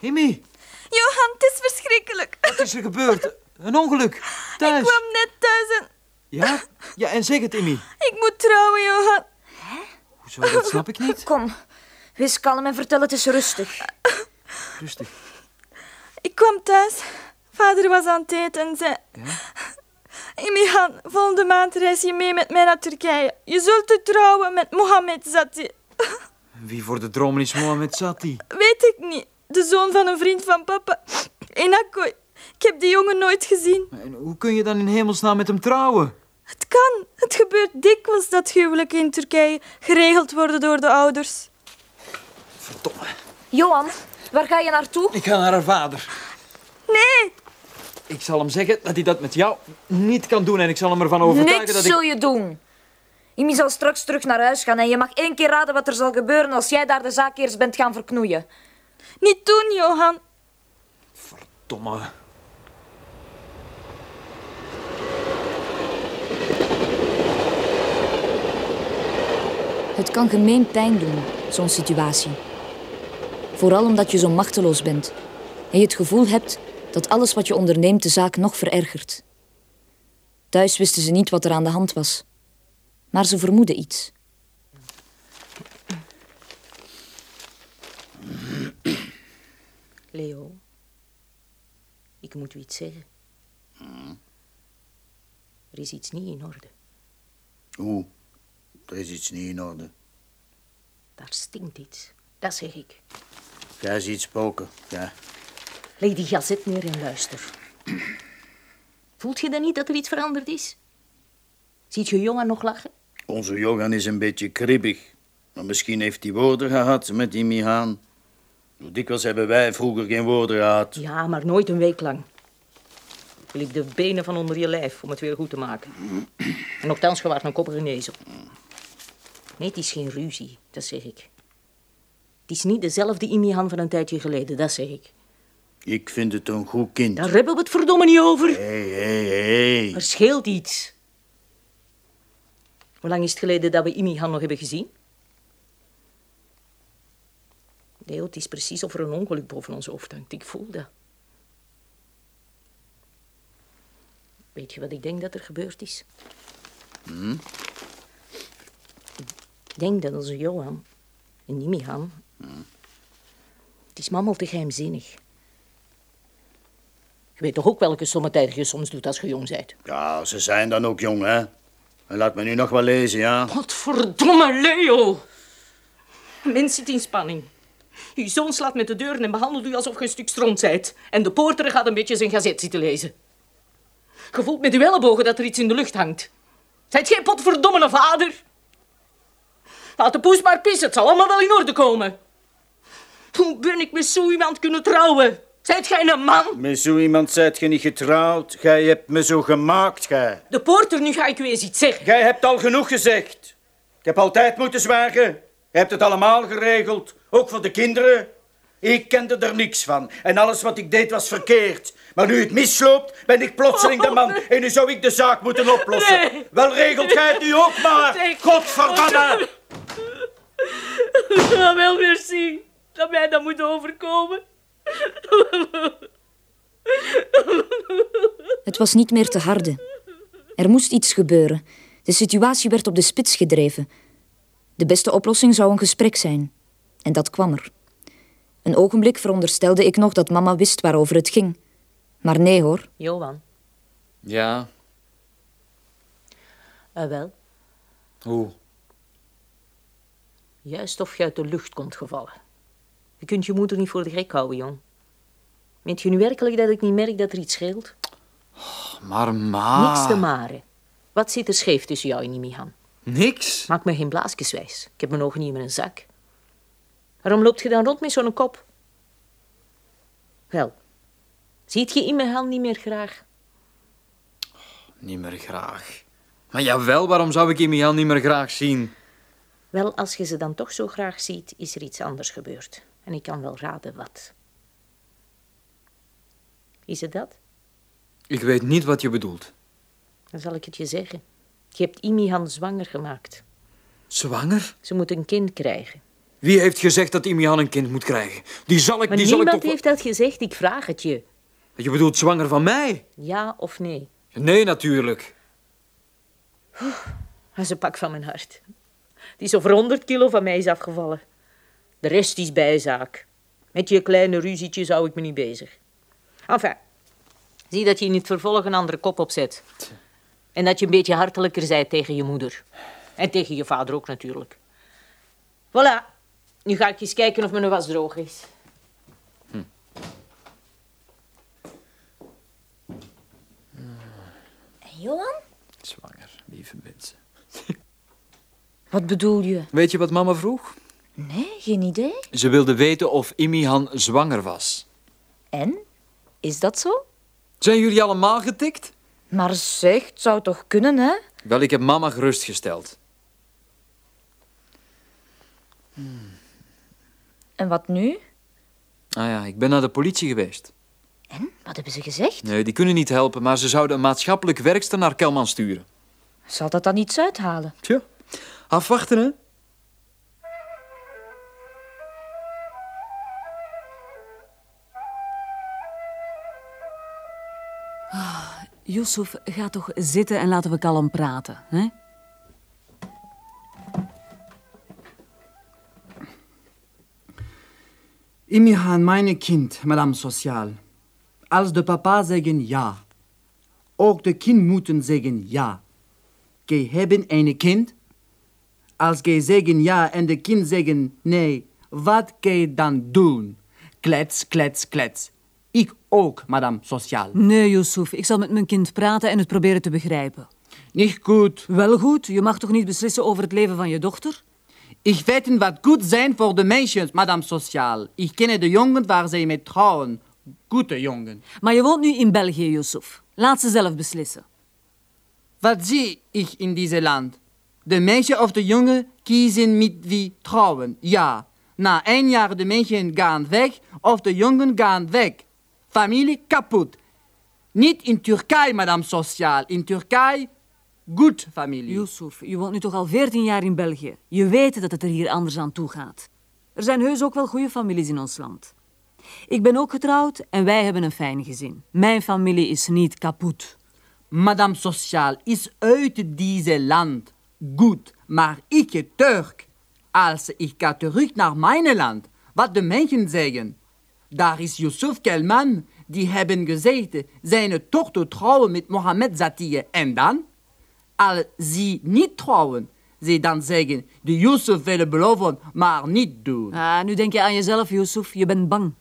Speaker 9: Immy,
Speaker 4: Johan, het is verschrikkelijk.
Speaker 9: wat is er gebeurd? Een ongeluk. Thuis.
Speaker 4: Ik kwam net thuis en
Speaker 9: Ja? Ja, en zeg het, Immy.
Speaker 4: ik moet trouwen, Johan.
Speaker 9: Hoezo, dat snap ik niet.
Speaker 2: Kom, wees kalm en vertel het eens rustig.
Speaker 9: Rustig.
Speaker 4: Ik kwam thuis. Vader was aan het eten en zei... Imihan, volgende maand reis je mee met mij naar Turkije. Je zult te trouwen met Mohammed Zati.
Speaker 9: Wie voor de dromen is Mohammed Sati?
Speaker 4: Weet ik niet. De zoon van een vriend van papa. In Akkoy. Ik heb die jongen nooit gezien.
Speaker 9: En hoe kun je dan in hemelsnaam met hem trouwen?
Speaker 4: Het kan. Het gebeurt dikwijls dat huwelijken in Turkije geregeld worden door de ouders.
Speaker 9: Verdomme.
Speaker 2: Johan, waar ga je naartoe?
Speaker 9: Ik ga naar haar vader.
Speaker 4: Nee,
Speaker 9: Ik zal hem zeggen dat hij dat met jou niet kan doen en ik zal hem ervan overtuigen
Speaker 2: Niks
Speaker 9: dat ik...
Speaker 2: zul je doen. Imi zal straks terug naar huis gaan en je mag één keer raden wat er zal gebeuren als jij daar de zaak eerst bent gaan verknoeien.
Speaker 4: niet doen, Johan.
Speaker 9: Domme.
Speaker 2: Het kan gemeen pijn doen, zo'n situatie. Vooral omdat je zo machteloos bent en je het gevoel hebt dat alles wat je onderneemt de zaak nog verergert. Thuis wisten ze niet wat er aan de hand was, maar ze vermoedden iets.
Speaker 7: Leo, ik moet u iets zeggen. Er is iets niet in orde.
Speaker 8: Hoe? Er is iets niet in orde.
Speaker 7: Daar stinkt iets. Dat zeg ik.
Speaker 8: Jij ziet spoken, ja.
Speaker 7: Leg die gazet neer en luister. Voelt je dan niet dat er iets veranderd is? Ziet je jongen nog lachen?
Speaker 8: Onze Johan is een beetje kribbig. Maar misschien heeft hij woorden gehad met die Mihaan. Hoe dikwijls hebben wij vroeger geen woorden gehad.
Speaker 7: Ja, maar nooit een week lang. Wil ik de benen van onder je lijf om het weer goed te maken. En nogthans, je waart een koppige ezel. Nee, het is geen ruzie, dat zeg ik. Het is niet dezelfde Imihan van een tijdje geleden, dat zeg ik.
Speaker 8: Ik vind het een goed kind.
Speaker 7: Daar hebben we het verdomme niet over.
Speaker 8: Hé, hé, hé.
Speaker 7: Er scheelt iets. Hoe lang is het geleden dat we Imihan nog hebben gezien? Nee, het is precies of er een ongeluk boven ons hoofd hangt. Ik voel dat. Weet je wat ik denk dat er gebeurd is? Ik denk dat onze Johan en die Het is mammel te geheimzinnig. Je weet toch ook welke sommetijden je soms doet als je jong bent?
Speaker 8: Ja, ze zijn dan ook jong, hè? En laat me nu nog wel lezen, ja?
Speaker 7: Godverdomme, Leo! Een mens zit in spanning. Je zoon slaat met de deuren en behandelt u alsof je een stuk stront zijt. En de poorter gaat een beetje zijn gazet zitten lezen. Je voelt met uw ellebogen dat er iets in de lucht hangt. Zijt geen potverdomme vader? Laat de poes maar pissen, het zal allemaal wel in orde komen. Hoe ben ik met zo iemand kunnen trouwen? Zijt gij een man?
Speaker 8: Met zo iemand zijt je niet getrouwd. Gij hebt me zo gemaakt, gij.
Speaker 7: De poorter, nu ga ik u eens iets zeggen.
Speaker 8: Gij hebt al genoeg gezegd. Ik heb altijd moeten zwijgen. Je hebt het allemaal geregeld. Ook voor de kinderen. Ik kende er niks van. En alles wat ik deed was verkeerd. Maar nu het misloopt, ben ik plotseling de man. En nu zou ik de zaak moeten oplossen.
Speaker 7: Nee.
Speaker 8: Wel regelt gij het nu ook maar. Godverdamme.
Speaker 7: ga wel zien dat mij dat moet overkomen.
Speaker 2: Het was niet meer te harde. Er moest iets gebeuren. De situatie werd op de spits gedreven. De beste oplossing zou een gesprek zijn. En dat kwam er. Een ogenblik veronderstelde ik nog dat mama wist waarover het ging. Maar nee hoor,
Speaker 7: Johan,
Speaker 6: Ja,
Speaker 7: Ah, wel.
Speaker 6: Hoe?
Speaker 7: Juist of je uit de lucht komt gevallen. Je kunt je moeder niet voor de gek houden, jong. Meent je nu werkelijk dat ik niet merk dat er iets scheelt?
Speaker 6: Maar ma...
Speaker 7: Niks te maren. Wat zit er scheef tussen jou en Mihan?
Speaker 6: Niks?
Speaker 7: Maak me geen blaasjes wijs. Ik heb mijn ogen niet in mijn zak. Waarom loopt je dan rond met zo'n kop? Wel, ziet je in mijn hand niet meer graag?
Speaker 6: Niet meer graag. Maar jawel, waarom zou ik Imian niet meer graag zien?
Speaker 7: Wel, als je ze dan toch zo graag ziet, is er iets anders gebeurd. En ik kan wel raden wat. Is het dat?
Speaker 6: Ik weet niet wat je bedoelt.
Speaker 7: Dan zal ik het je zeggen. Je hebt Imihan zwanger gemaakt.
Speaker 6: Zwanger?
Speaker 7: Ze moet een kind krijgen.
Speaker 6: Wie heeft gezegd dat Imian een kind moet krijgen? Die zal ik,
Speaker 7: Maar
Speaker 6: die zal ik
Speaker 7: niemand
Speaker 6: toch...
Speaker 7: heeft dat gezegd, ik vraag het je.
Speaker 6: Je bedoelt zwanger van mij?
Speaker 7: Ja of nee?
Speaker 6: Nee, natuurlijk.
Speaker 7: Dat is een pak van mijn hart. Die is over 100 kilo van mij is afgevallen. De rest is bijzaak. Met je kleine ruzietjes hou ik me niet bezig. Enfin, zie dat je in het vervolg een andere kop opzet. En dat je een beetje hartelijker zijt tegen je moeder. En tegen je vader ook natuurlijk. Voilà. Nu ga ik eens kijken of mijn was droog is.
Speaker 2: En Johan?
Speaker 6: Zwanger, lieve mensen.
Speaker 2: Wat bedoel je?
Speaker 6: Weet je wat mama vroeg?
Speaker 2: Nee, geen idee.
Speaker 6: Ze wilde weten of Imihan zwanger was.
Speaker 2: En? Is dat zo?
Speaker 6: Zijn jullie allemaal getikt?
Speaker 2: Maar zeg, het zou toch kunnen, hè?
Speaker 6: Wel, ik heb mama gerustgesteld.
Speaker 2: En wat nu?
Speaker 6: Ah ja, ik ben naar de politie geweest.
Speaker 2: En? Wat hebben ze gezegd?
Speaker 6: Nee, die kunnen niet helpen, maar ze zouden een maatschappelijk werkster naar Kelman sturen.
Speaker 2: Zal dat dan iets uithalen?
Speaker 6: Tja, afwachten hè.
Speaker 5: Yusuf, ga toch zitten en laten we kalm praten. Hè?
Speaker 3: Imihan, meine Kind, Madame Sozial. Als de papa zeggen ja, ook de kind moeten zeggen ja. Gij hebben een kind. Als gij zeggen ja en de kind zeggen nee, wat gij dan doen? Klets, klets, klets. Ik ook, Madame Sozial.
Speaker 5: Nee, Yusuf, ik zal met mijn kind praten en het proberen te begrijpen.
Speaker 3: Niet goed.
Speaker 5: Wel goed, je mag toch niet beslissen over het leven van je dochter?
Speaker 3: Ik weet wat goed zijn voor de meisjes, Madame Sozial. Ik ken de jongen waar zij mee trouwen. Goede jongen.
Speaker 5: Maar je woont nu in België, Yusuf. Laat ze zelf beslissen.
Speaker 3: Wat zie ik in deze land? De meisje of de jongen kiezen met wie trouwen, ja. Na een jaar de meisjes gaan weg of de jongen gaan weg. Familie kapot. Niet in Turkije, madame Sociaal. In Turkije, goed familie.
Speaker 5: Yusuf, je woont nu toch al veertien jaar in België. Je weet dat het er hier anders aan toe gaat. Er zijn heus ook wel goede families in ons land. Ik ben ook getrouwd en wij hebben een fijn gezin. Mijn familie is niet kapot.
Speaker 3: Madame Sociaal is uit deze land. Goed, maar ik Turk. Als ik ga terug naar mijn land, wat de mensen zeggen. Daar is Yusuf Kelman, die hebben gezegd zijn dochter trouwen met Mohammed Zatie. En dan? Als ze niet trouwen, ze dan zeggen, de Yusuf willen beloven, maar niet doen.
Speaker 5: Ah, nu denk je aan jezelf, Yusuf. Je bent bang.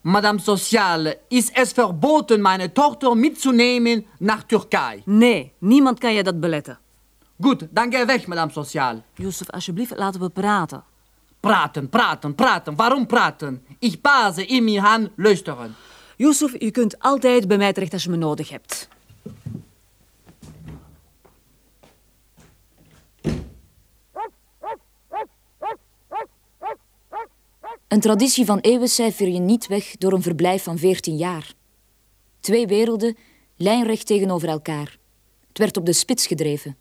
Speaker 3: Madame Sociaal, is het verboden mijn dochter mee te nemen naar Turkije?
Speaker 5: Nee, niemand kan je dat beletten.
Speaker 3: Goed, dan ga weg, Madame Sociaal.
Speaker 5: Yusuf, alsjeblieft, laten we praten.
Speaker 3: Praten, praten, praten. Waarom praten? Ik paas in mijn hand luisteren.
Speaker 5: Yusuf, je kunt altijd bij mij terecht als je me nodig hebt.
Speaker 2: Een traditie van eeuwen cijfer je niet weg door een verblijf van 14 jaar. Twee werelden, lijnrecht tegenover elkaar. Het werd op de spits gedreven.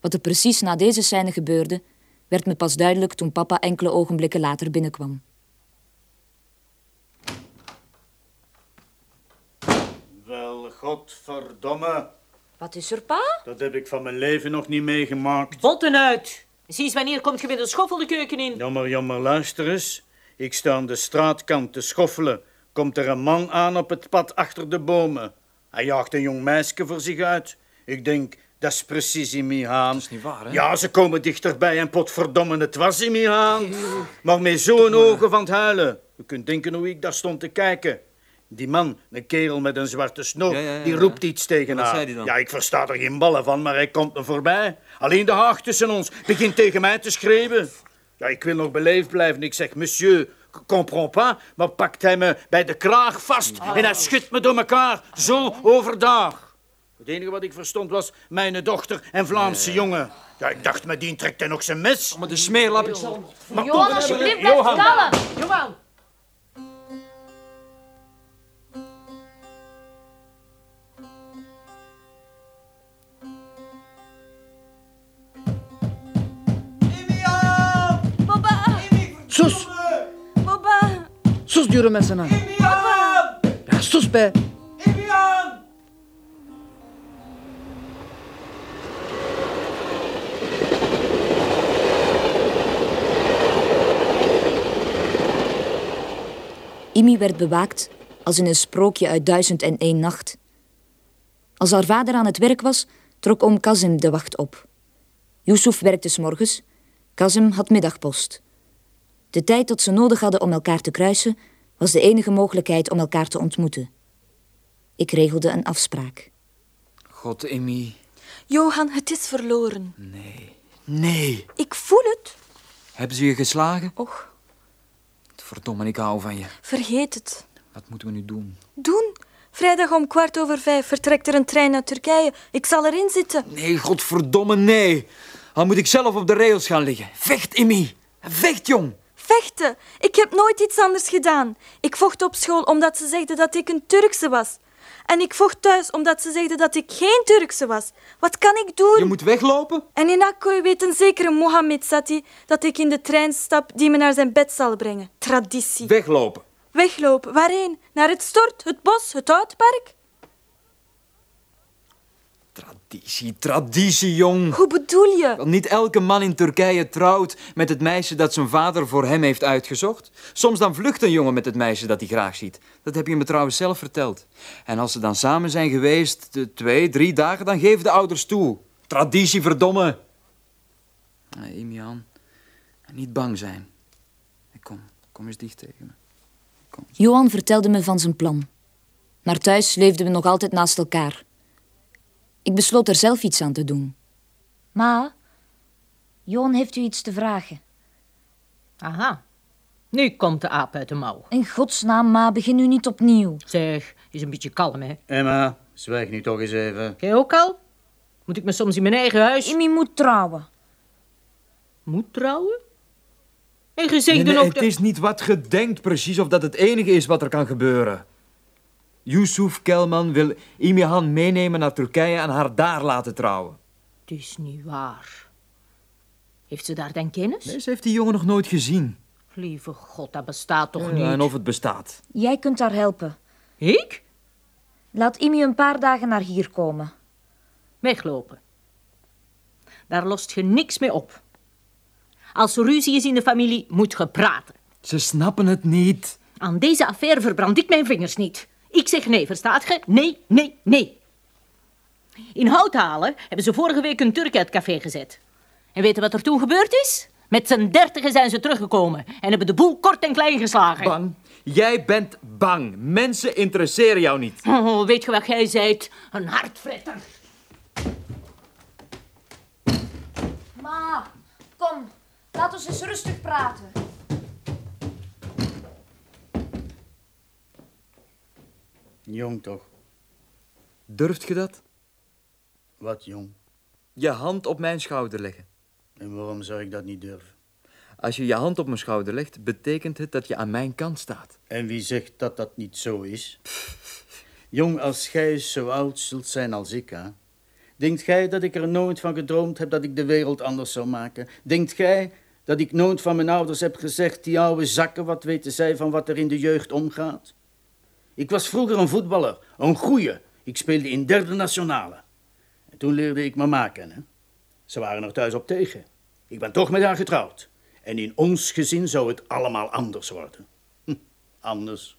Speaker 2: Wat er precies na deze scène gebeurde, werd me pas duidelijk toen papa enkele ogenblikken later binnenkwam.
Speaker 8: Wel, godverdomme.
Speaker 2: Wat is er, pa?
Speaker 8: Dat heb ik van mijn leven nog niet meegemaakt.
Speaker 7: Botten uit! Zie eens wanneer komt je met een schoffel de keuken in?
Speaker 8: Jammer, jammer, luister eens. Ik sta aan de straatkant te schoffelen. Komt er een man aan op het pad achter de bomen. Hij jaagt een jong meisje voor zich uit. Ik denk, Dat is precies in mijn haan.
Speaker 6: Dat is niet waar, hè?
Speaker 8: Ja, ze komen dichterbij en potverdomme, het was in mijn haan. Maar met zo'n ogen van het huilen. Je kunt denken hoe ik daar stond te kijken. Die man, een kerel met een zwarte snor,
Speaker 6: Ja, ja, ja,
Speaker 8: die roept iets tegen
Speaker 6: Wat
Speaker 8: haar.
Speaker 6: zei die dan?
Speaker 8: Ja, ik versta er geen ballen van, maar hij komt er voorbij. Alleen de haag tussen ons begint tegen mij te schreeuwen. Ja, ik wil nog beleefd blijven. Ik zeg, monsieur, comprends pas. Maar pakt hij me bij de kraag vast en hij schudt me door elkaar. Zo overdag. Het enige wat ik verstond was mijn dochter en Vlaamse jongen. Ja, ik dacht, met die trekt hij nog zijn mes.
Speaker 6: Maar de smeerlap... Ik zal...
Speaker 7: Johan, alsjeblieft, blijf kalm. Johan.
Speaker 4: Baba,
Speaker 9: Sus!
Speaker 4: baba,
Speaker 9: Sus diyorum ben sana. Ya sus be!
Speaker 2: Imi werd bewaakt als in een sprookje uit Duizend en één nacht. Als haar vader aan het werk was, trok oom Kazim de wacht op. Yusuf werkte s morgens, Kazim had middagpost. De tijd dat ze nodig hadden om elkaar te kruisen, was de enige mogelijkheid om elkaar te ontmoeten. Ik regelde een afspraak.
Speaker 6: God, Emmy.
Speaker 4: Johan, het is verloren.
Speaker 6: Nee.
Speaker 4: Ik voel het.
Speaker 6: Hebben ze je geslagen?
Speaker 4: Och,
Speaker 6: Verdomme, ik hou van je.
Speaker 4: vergeet het.
Speaker 6: Wat moeten we nu doen?
Speaker 4: Doen. Vrijdag om kwart over vijf vertrekt er een trein naar Turkije. Ik zal erin zitten.
Speaker 6: Nee, godverdomme, nee. Dan moet ik zelf op de rails gaan liggen. Vecht, Emmy. Vecht, jong.
Speaker 4: Vechten. Ik heb nooit iets anders gedaan. Ik vocht op school omdat ze zeiden dat ik een Turkse was. En ik vocht thuis omdat ze zeiden dat ik geen Turkse was. Wat kan ik doen?
Speaker 6: Je moet weglopen.
Speaker 4: En in Akkoy weet een zekere Mohammed Sati dat ik in de trein stap die me naar zijn bed zal brengen. Traditie.
Speaker 6: Weglopen.
Speaker 4: Weglopen. Waarheen? Naar het stort, het bos, het houtpark?
Speaker 6: Traditie, traditie, jong.
Speaker 4: Hoe bedoel je?
Speaker 6: Wel, Niet elke man in Turkije trouwt met het meisje dat zijn vader voor hem heeft uitgezocht. Soms dan vlucht een jongen met het meisje dat hij graag ziet. Dat heb je me trouwens zelf verteld. En als ze dan samen zijn geweest, de twee, drie dagen, dan geven de ouders toe. Traditie, verdomme. Nee, Imian, niet bang zijn. Kom, kom eens dicht tegen me.
Speaker 2: Johan vertelde me van zijn plan. Maar thuis leefden we nog altijd naast elkaar. Ik besloot er zelf iets aan te doen. Ma, Johan heeft u iets te vragen.
Speaker 7: Aha. Nu komt de aap uit de mouw.
Speaker 2: In godsnaam, ma, begin nu niet opnieuw.
Speaker 7: Zeg, is een beetje kalm, hè.
Speaker 8: Emma, zwijg nu toch eens even.
Speaker 7: Jij ook al? Moet ik me soms in mijn eigen huis...
Speaker 2: Imi moet trouwen.
Speaker 7: Moet trouwen? En je zegt
Speaker 9: Nee, nee,
Speaker 7: ook...
Speaker 9: het is niet wat je denkt precies of dat het enige is wat er kan gebeuren. Yusuf Kelman wil Imihan meenemen naar Turkije en haar daar laten trouwen.
Speaker 7: Het is niet waar. Heeft ze daar dan kennis?
Speaker 9: Nee, ze heeft die jongen nog nooit gezien.
Speaker 7: Lieve god, dat bestaat toch
Speaker 9: Ja,
Speaker 7: niet?
Speaker 9: en of het bestaat.
Speaker 2: Jij kunt haar helpen.
Speaker 7: Ik?
Speaker 2: Laat Imi een paar dagen naar hier komen.
Speaker 7: Weglopen. Daar lost je niks mee op. Als er ruzie is in de familie, moet je praten.
Speaker 9: Ze snappen het niet.
Speaker 7: Aan deze affaire verbrand ik mijn vingers niet. Ik zeg nee, verstaat je? Nee, nee, nee. In Houthalen hebben ze vorige week een Turk uit het café gezet. En weten wat er toen gebeurd is? Met z'n dertigen zijn ze teruggekomen en hebben de boel kort en klein geslagen.
Speaker 9: Bang. Jij bent bang. Mensen interesseren jou niet.
Speaker 7: Oh, weet je wat jij zijt? Een hartfretter.
Speaker 2: Ma, kom. Laat ons eens rustig praten.
Speaker 8: Jong toch?
Speaker 6: Durft je dat?
Speaker 8: Wat jong?
Speaker 6: Je hand op mijn schouder leggen.
Speaker 8: En waarom zou ik dat niet durven?
Speaker 6: Als je je hand op mijn schouder legt, betekent het dat je aan mijn kant staat.
Speaker 8: En wie zegt dat dat niet zo is? Jong, als gij zo oud zult zijn als ik, hè? Denkt gij dat ik er nooit van gedroomd heb dat ik de wereld anders zou maken? Denkt gij dat ik nooit van mijn ouders heb gezegd, die oude zakken, wat weten zij van wat er in de jeugd omgaat? Ik was vroeger een voetballer, een goeie. Ik speelde in derde nationale. En toen leerde ik mama kennen. Ze waren er thuis op tegen. Ik ben toch met haar getrouwd. En in ons gezin zou het allemaal anders worden. Hm, anders.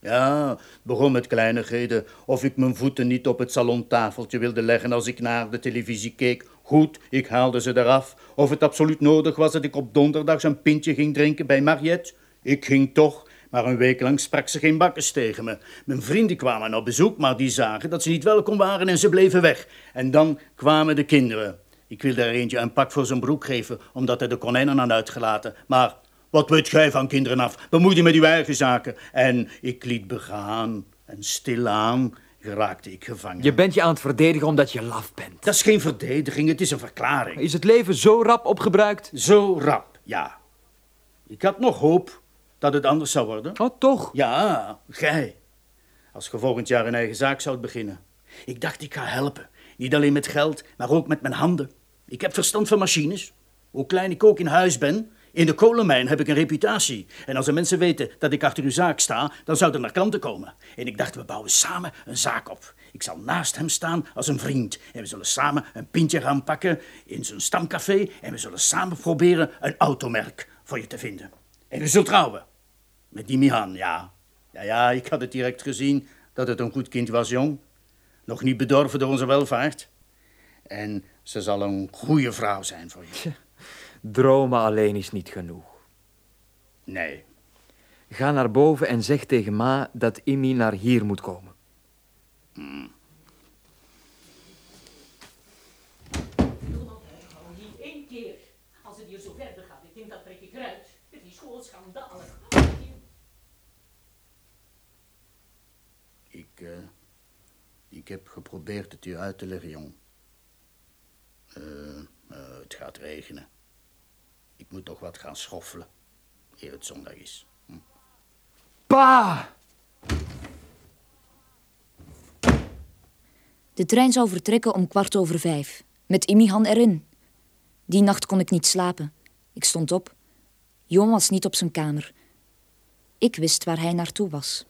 Speaker 8: Ja, begon met kleinigheden. Of ik mijn voeten niet op het salontafeltje wilde leggen als ik naar de televisie keek. Goed, ik haalde ze eraf. Of het absoluut nodig was dat ik op donderdags een pintje ging drinken bij Mariette. Ik ging toch, maar een week lang sprak ze geen bakkes tegen me. Mijn vrienden kwamen op bezoek, maar die zagen dat ze niet welkom waren en ze bleven weg. En dan kwamen de kinderen. Ik wilde er eentje een pak voor zijn broek geven, omdat hij de konijnen had uitgelaten. Maar wat weet gij van kinderen af? Bemoei je met uw eigen zaken. En ik liet begaan en stilaan geraakte ik gevangen.
Speaker 6: Je bent je aan het verdedigen omdat je laf bent.
Speaker 8: Dat is geen verdediging, het is een verklaring.
Speaker 6: Is het leven zo rap opgebruikt?
Speaker 8: Zo rap, ja. Ik had nog hoop dat het anders zou worden.
Speaker 6: Oh, toch?
Speaker 8: Ja, gij. Als je volgend jaar een eigen zaak zou beginnen. Ik dacht, ik ga helpen. Niet alleen met geld, maar ook met mijn handen. Ik heb verstand van machines. Hoe klein ik ook in huis ben, in de kolenmijn heb ik een reputatie. En als de mensen weten dat ik achter uw zaak sta, dan zouden er naar klanten komen. En ik dacht, we bouwen samen een zaak op. Ik zal naast hem staan als een vriend. En we zullen samen een pintje gaan pakken in zijn stamcafé. En we zullen samen proberen een automerk voor je te vinden. En we zult trouwen. Met die Mihan, ja. Ja, ja, ik had het direct gezien dat het een goed kind was, jong. Nog niet bedorven door onze welvaart. En ze zal een goede vrouw zijn voor je.
Speaker 6: Dromen alleen is niet genoeg.
Speaker 8: Nee.
Speaker 6: Ga naar boven en zeg tegen ma dat Imi naar hier moet komen.
Speaker 7: Niet één keer. Als het hier zo verder gaat, ik denk dat trek ik eruit. Dit is gewoon schandalig.
Speaker 8: Ik, eh, ik heb geprobeerd het u uit te leggen, jong. Eh, eh, het gaat regenen. Ik moet toch wat gaan schoffelen, eer het zondag is. Hm.
Speaker 6: Pa!
Speaker 2: De trein zou vertrekken om kwart over vijf, met Imihan erin. Die nacht kon ik niet slapen. Ik stond op. Johan was niet op zijn kamer. Ik wist waar hij naartoe was.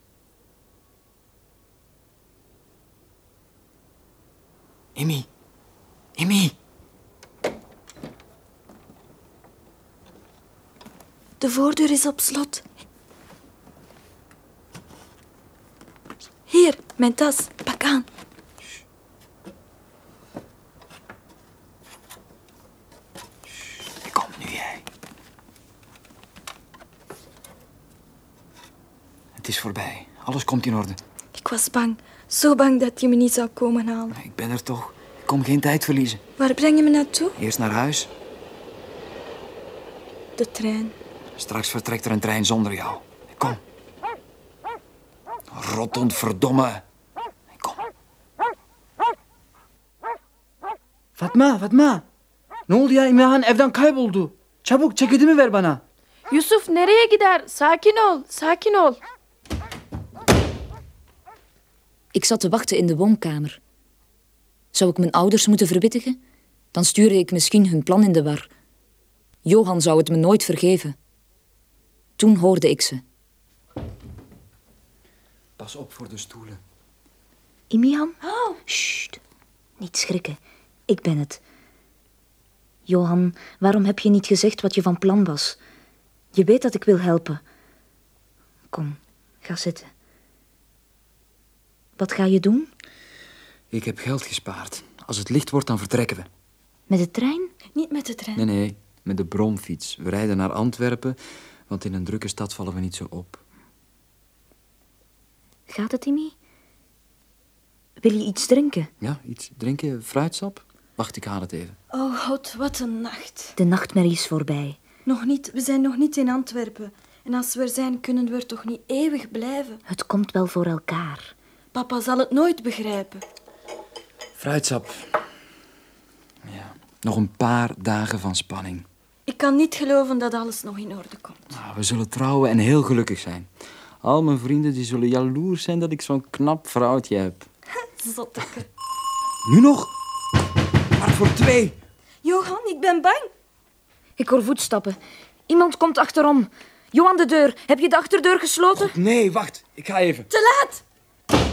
Speaker 6: Imi. Imi.
Speaker 4: De voordeur is op slot. Hier, mijn tas. Pak aan.
Speaker 6: Kom nu jij. Het is voorbij. Alles komt in orde.
Speaker 4: Ik was bang. Zo bang dat je me niet zou komen halen.
Speaker 6: Ik ben er toch. Ik kom geen tijd verliezen.
Speaker 4: Waar breng je me naartoe?
Speaker 6: Eerst naar huis.
Speaker 4: De trein.
Speaker 6: Straks vertrekt er een trein zonder jou. Kom. Rottend verdomme. Kom.
Speaker 3: Fatma, Fatma. Ne oldu ya İmrahan evden kayboldu. Çabuk ceketimi ver bana.
Speaker 10: Yusuf nereye gider? Sakin ol, sakin ol.
Speaker 2: Ik zat te wachten in de woonkamer. Zou ik mijn ouders moeten verwittigen? Dan stuurde ik misschien hun plan in de war. Johan zou het me nooit vergeven. Toen hoorde ik ze.
Speaker 6: Pas op voor de stoelen.
Speaker 2: Imian? Sst, niet schrikken. Ik ben het. Johan, waarom heb je niet gezegd wat je van plan was? Je weet dat ik wil helpen. Kom, ga zitten. Wat ga je doen?
Speaker 6: Ik heb geld gespaard. Als het licht wordt, dan vertrekken we.
Speaker 2: Met de trein?
Speaker 4: Niet met de trein.
Speaker 6: Nee, nee, met de bromfiets. We rijden naar Antwerpen, want in een drukke stad vallen we niet zo op.
Speaker 2: Gaat het, Imi? Wil je iets drinken?
Speaker 6: Ja, iets drinken, fruitsap? Wacht, ik haal het even.
Speaker 4: Oh god, wat een nacht.
Speaker 2: De nachtmerrie is voorbij.
Speaker 4: Nog niet, we zijn nog niet in Antwerpen. En als we er zijn, kunnen we er toch niet eeuwig blijven?
Speaker 2: Het komt wel voor elkaar.
Speaker 4: Papa zal het nooit begrijpen.
Speaker 6: Fruitsap. Ja, nog een paar dagen van spanning.
Speaker 4: Ik kan niet geloven dat alles nog in orde komt.
Speaker 6: Nou, we zullen trouwen en heel gelukkig zijn. Al mijn vrienden die zullen jaloers zijn dat ik zo'n knap vrouwtje heb.
Speaker 4: Zotteke.
Speaker 6: Nu nog? Maar voor twee.
Speaker 4: Johan, ik ben bang.
Speaker 2: Ik hoor voetstappen. Iemand komt achterom. Johan, de deur. Heb je de achterdeur gesloten?
Speaker 6: Nee, wacht. Ik ga even.
Speaker 4: Te laat.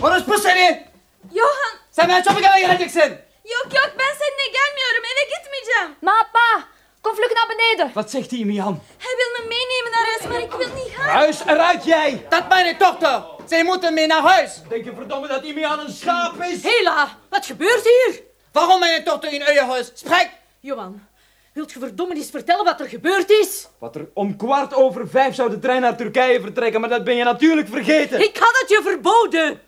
Speaker 3: Orospu seni.
Speaker 4: Johan.
Speaker 3: Sen ben çabuk eve geleceksin.
Speaker 4: Yok yok ben seninle gelmiyorum. Eve gitmeyeceğim.
Speaker 2: Pa, kom vlug naar beneden.
Speaker 6: Wat zegt die Mian?
Speaker 4: Hij wil me meenemen naar huis, maar ik wil niet gaan.
Speaker 3: Huis eruit jij. Dat meine Tochter. Zij moeten mee naar huis.
Speaker 9: Denk je verdomme dat Imian een schaap is?
Speaker 7: Hela, wat gebeurt hier?
Speaker 3: Waarom mijn dochter in uw huis? Spreek!
Speaker 7: Johan, wilt je verdomme eens vertellen wat er gebeurd is?
Speaker 9: Wat er om kwart over vijf zou de trein naar Turkije vertrekken, maar dat ben je natuurlijk vergeten.
Speaker 7: Ik had het je verboden.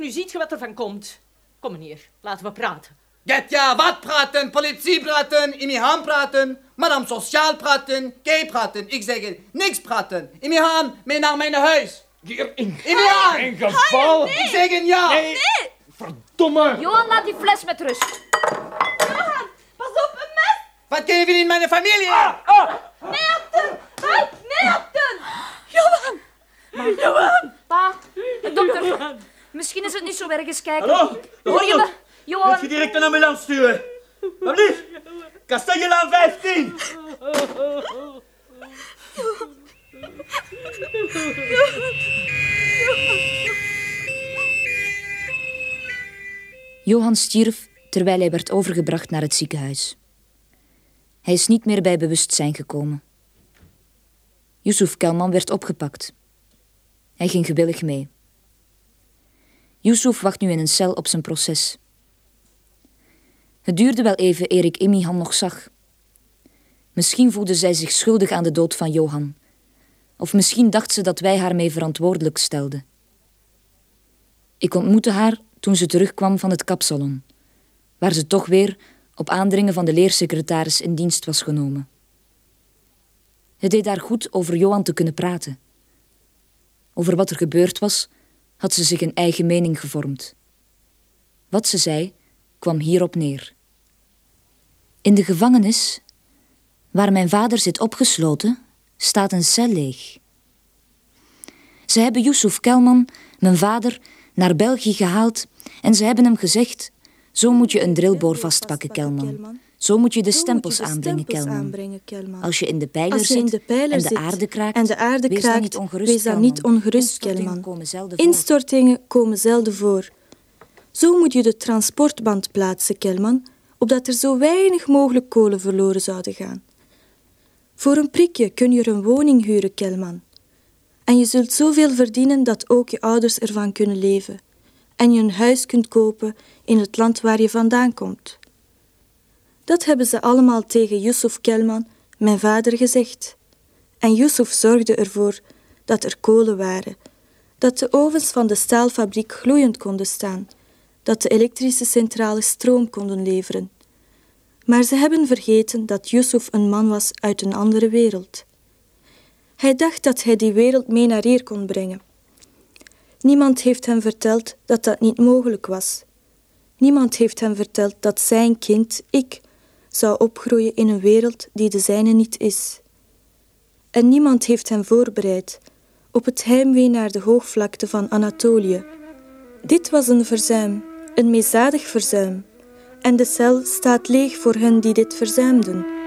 Speaker 7: Nu ziet je wat er van komt. Kom meneer, laten we praten.
Speaker 3: Get ja, wat praten? Politie praten, Imihan praten, madame sociaal praten, kei praten. Ik zeg het, niks praten. Imihan, mee naar mijn huis.
Speaker 9: Hier in,
Speaker 3: Imihan!
Speaker 9: in geval.
Speaker 3: Ik zeg een ja.
Speaker 9: Nee. Verdomme.
Speaker 2: Johan, laat die fles met rust.
Speaker 7: Pas op, een mes!
Speaker 3: Wat kun je in mijn familie?
Speaker 2: Pa, dokter, misschien is het niet zo erg eens kijken.
Speaker 8: Hallo?
Speaker 2: Hoor je me? Johan,
Speaker 8: Moet je direct een ambulance sturen? Wat lief? Kastanjelaan 15.
Speaker 2: Johan stierf terwijl hij werd overgebracht naar het ziekenhuis. Hij is niet meer bij bewustzijn gekomen. Yusuf Kelman werd opgepakt. Hij ging gewillig mee. Yusuf wacht nu in een cel op zijn proces. Het duurde wel even eer ik Imihan nog zag. Misschien voelde zij zich schuldig aan de dood van Johan. Of misschien dacht ze dat wij haar mee verantwoordelijk stelden. Ik ontmoette haar toen ze terugkwam van het kapsalon, waar ze toch weer op aandringen van de leersecretaris in dienst was genomen. Het deed haar goed over Johan te kunnen praten. Over wat er gebeurd was, had ze zich een eigen mening gevormd. Wat ze zei, kwam hierop neer. In de gevangenis, waar mijn vader zit opgesloten, staat een cel leeg. Ze hebben Yusuf Kelman, mijn vader, naar België gehaald en ze hebben hem gezegd: Zo moet je een drillboor vastpakken, Kelman. Zo moet je de stempels aanbrengen, Kelman. Als je in de pijler
Speaker 4: Als je in
Speaker 2: zit
Speaker 4: de pijler
Speaker 2: en de aarde kraakt,
Speaker 4: en de aarde
Speaker 2: wees dan niet ongerust,
Speaker 4: wees dan
Speaker 2: Kelman.
Speaker 4: niet ongerust,
Speaker 2: Instortingen
Speaker 4: Kelman.
Speaker 2: komen zelden voor.
Speaker 4: Instortingen komen zelden voor. Zo moet je de transportband plaatsen, Kelman, opdat er zo weinig mogelijk kolen verloren zouden gaan. Voor een prikje kun je er een woning huren, Kelman. En je zult zoveel verdienen dat ook je ouders ervan kunnen leven. En je een huis kunt kopen in het land waar je vandaan komt. Dat hebben ze allemaal tegen Yusuf Kelman, mijn vader, gezegd. En Yusuf zorgde ervoor dat er kolen waren, dat de ovens van de staalfabriek gloeiend konden staan, dat de elektrische centrales stroom konden leveren. Maar ze hebben vergeten dat Yusuf een man was uit een andere wereld. Hij dacht dat hij die wereld mee naar hier kon brengen. Niemand heeft hem verteld dat dat niet mogelijk was. Niemand heeft hem verteld dat zijn kind, ik, zou opgroeien in een wereld die de zijne niet is. En niemand heeft hem voorbereid op het heimwee naar de hoogvlakte van Anatolië. Dit was een verzuim, een misdadig verzuim, en de cel staat leeg voor hen die dit verzuimden.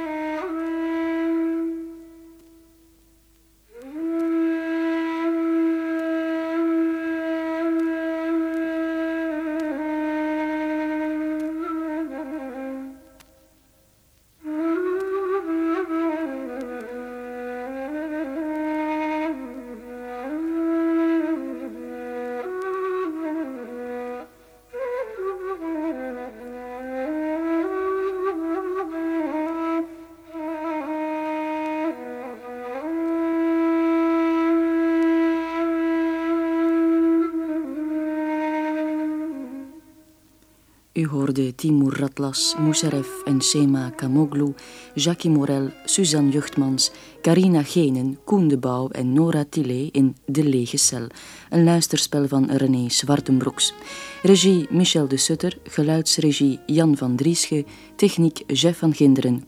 Speaker 1: Hoorde Timur Ratlas, Musharraf en Sema Kamoglu, Jackie Morel, Suzanne Juchtmans, Carina Genen, Koen de Bouw en Nora Tillet in De Lege Cel. Een luisterspel van René Zwartenbroeks. Regie Michel de Sutter, geluidsregie Jan van Driesche, techniek Jeff van Ginderen,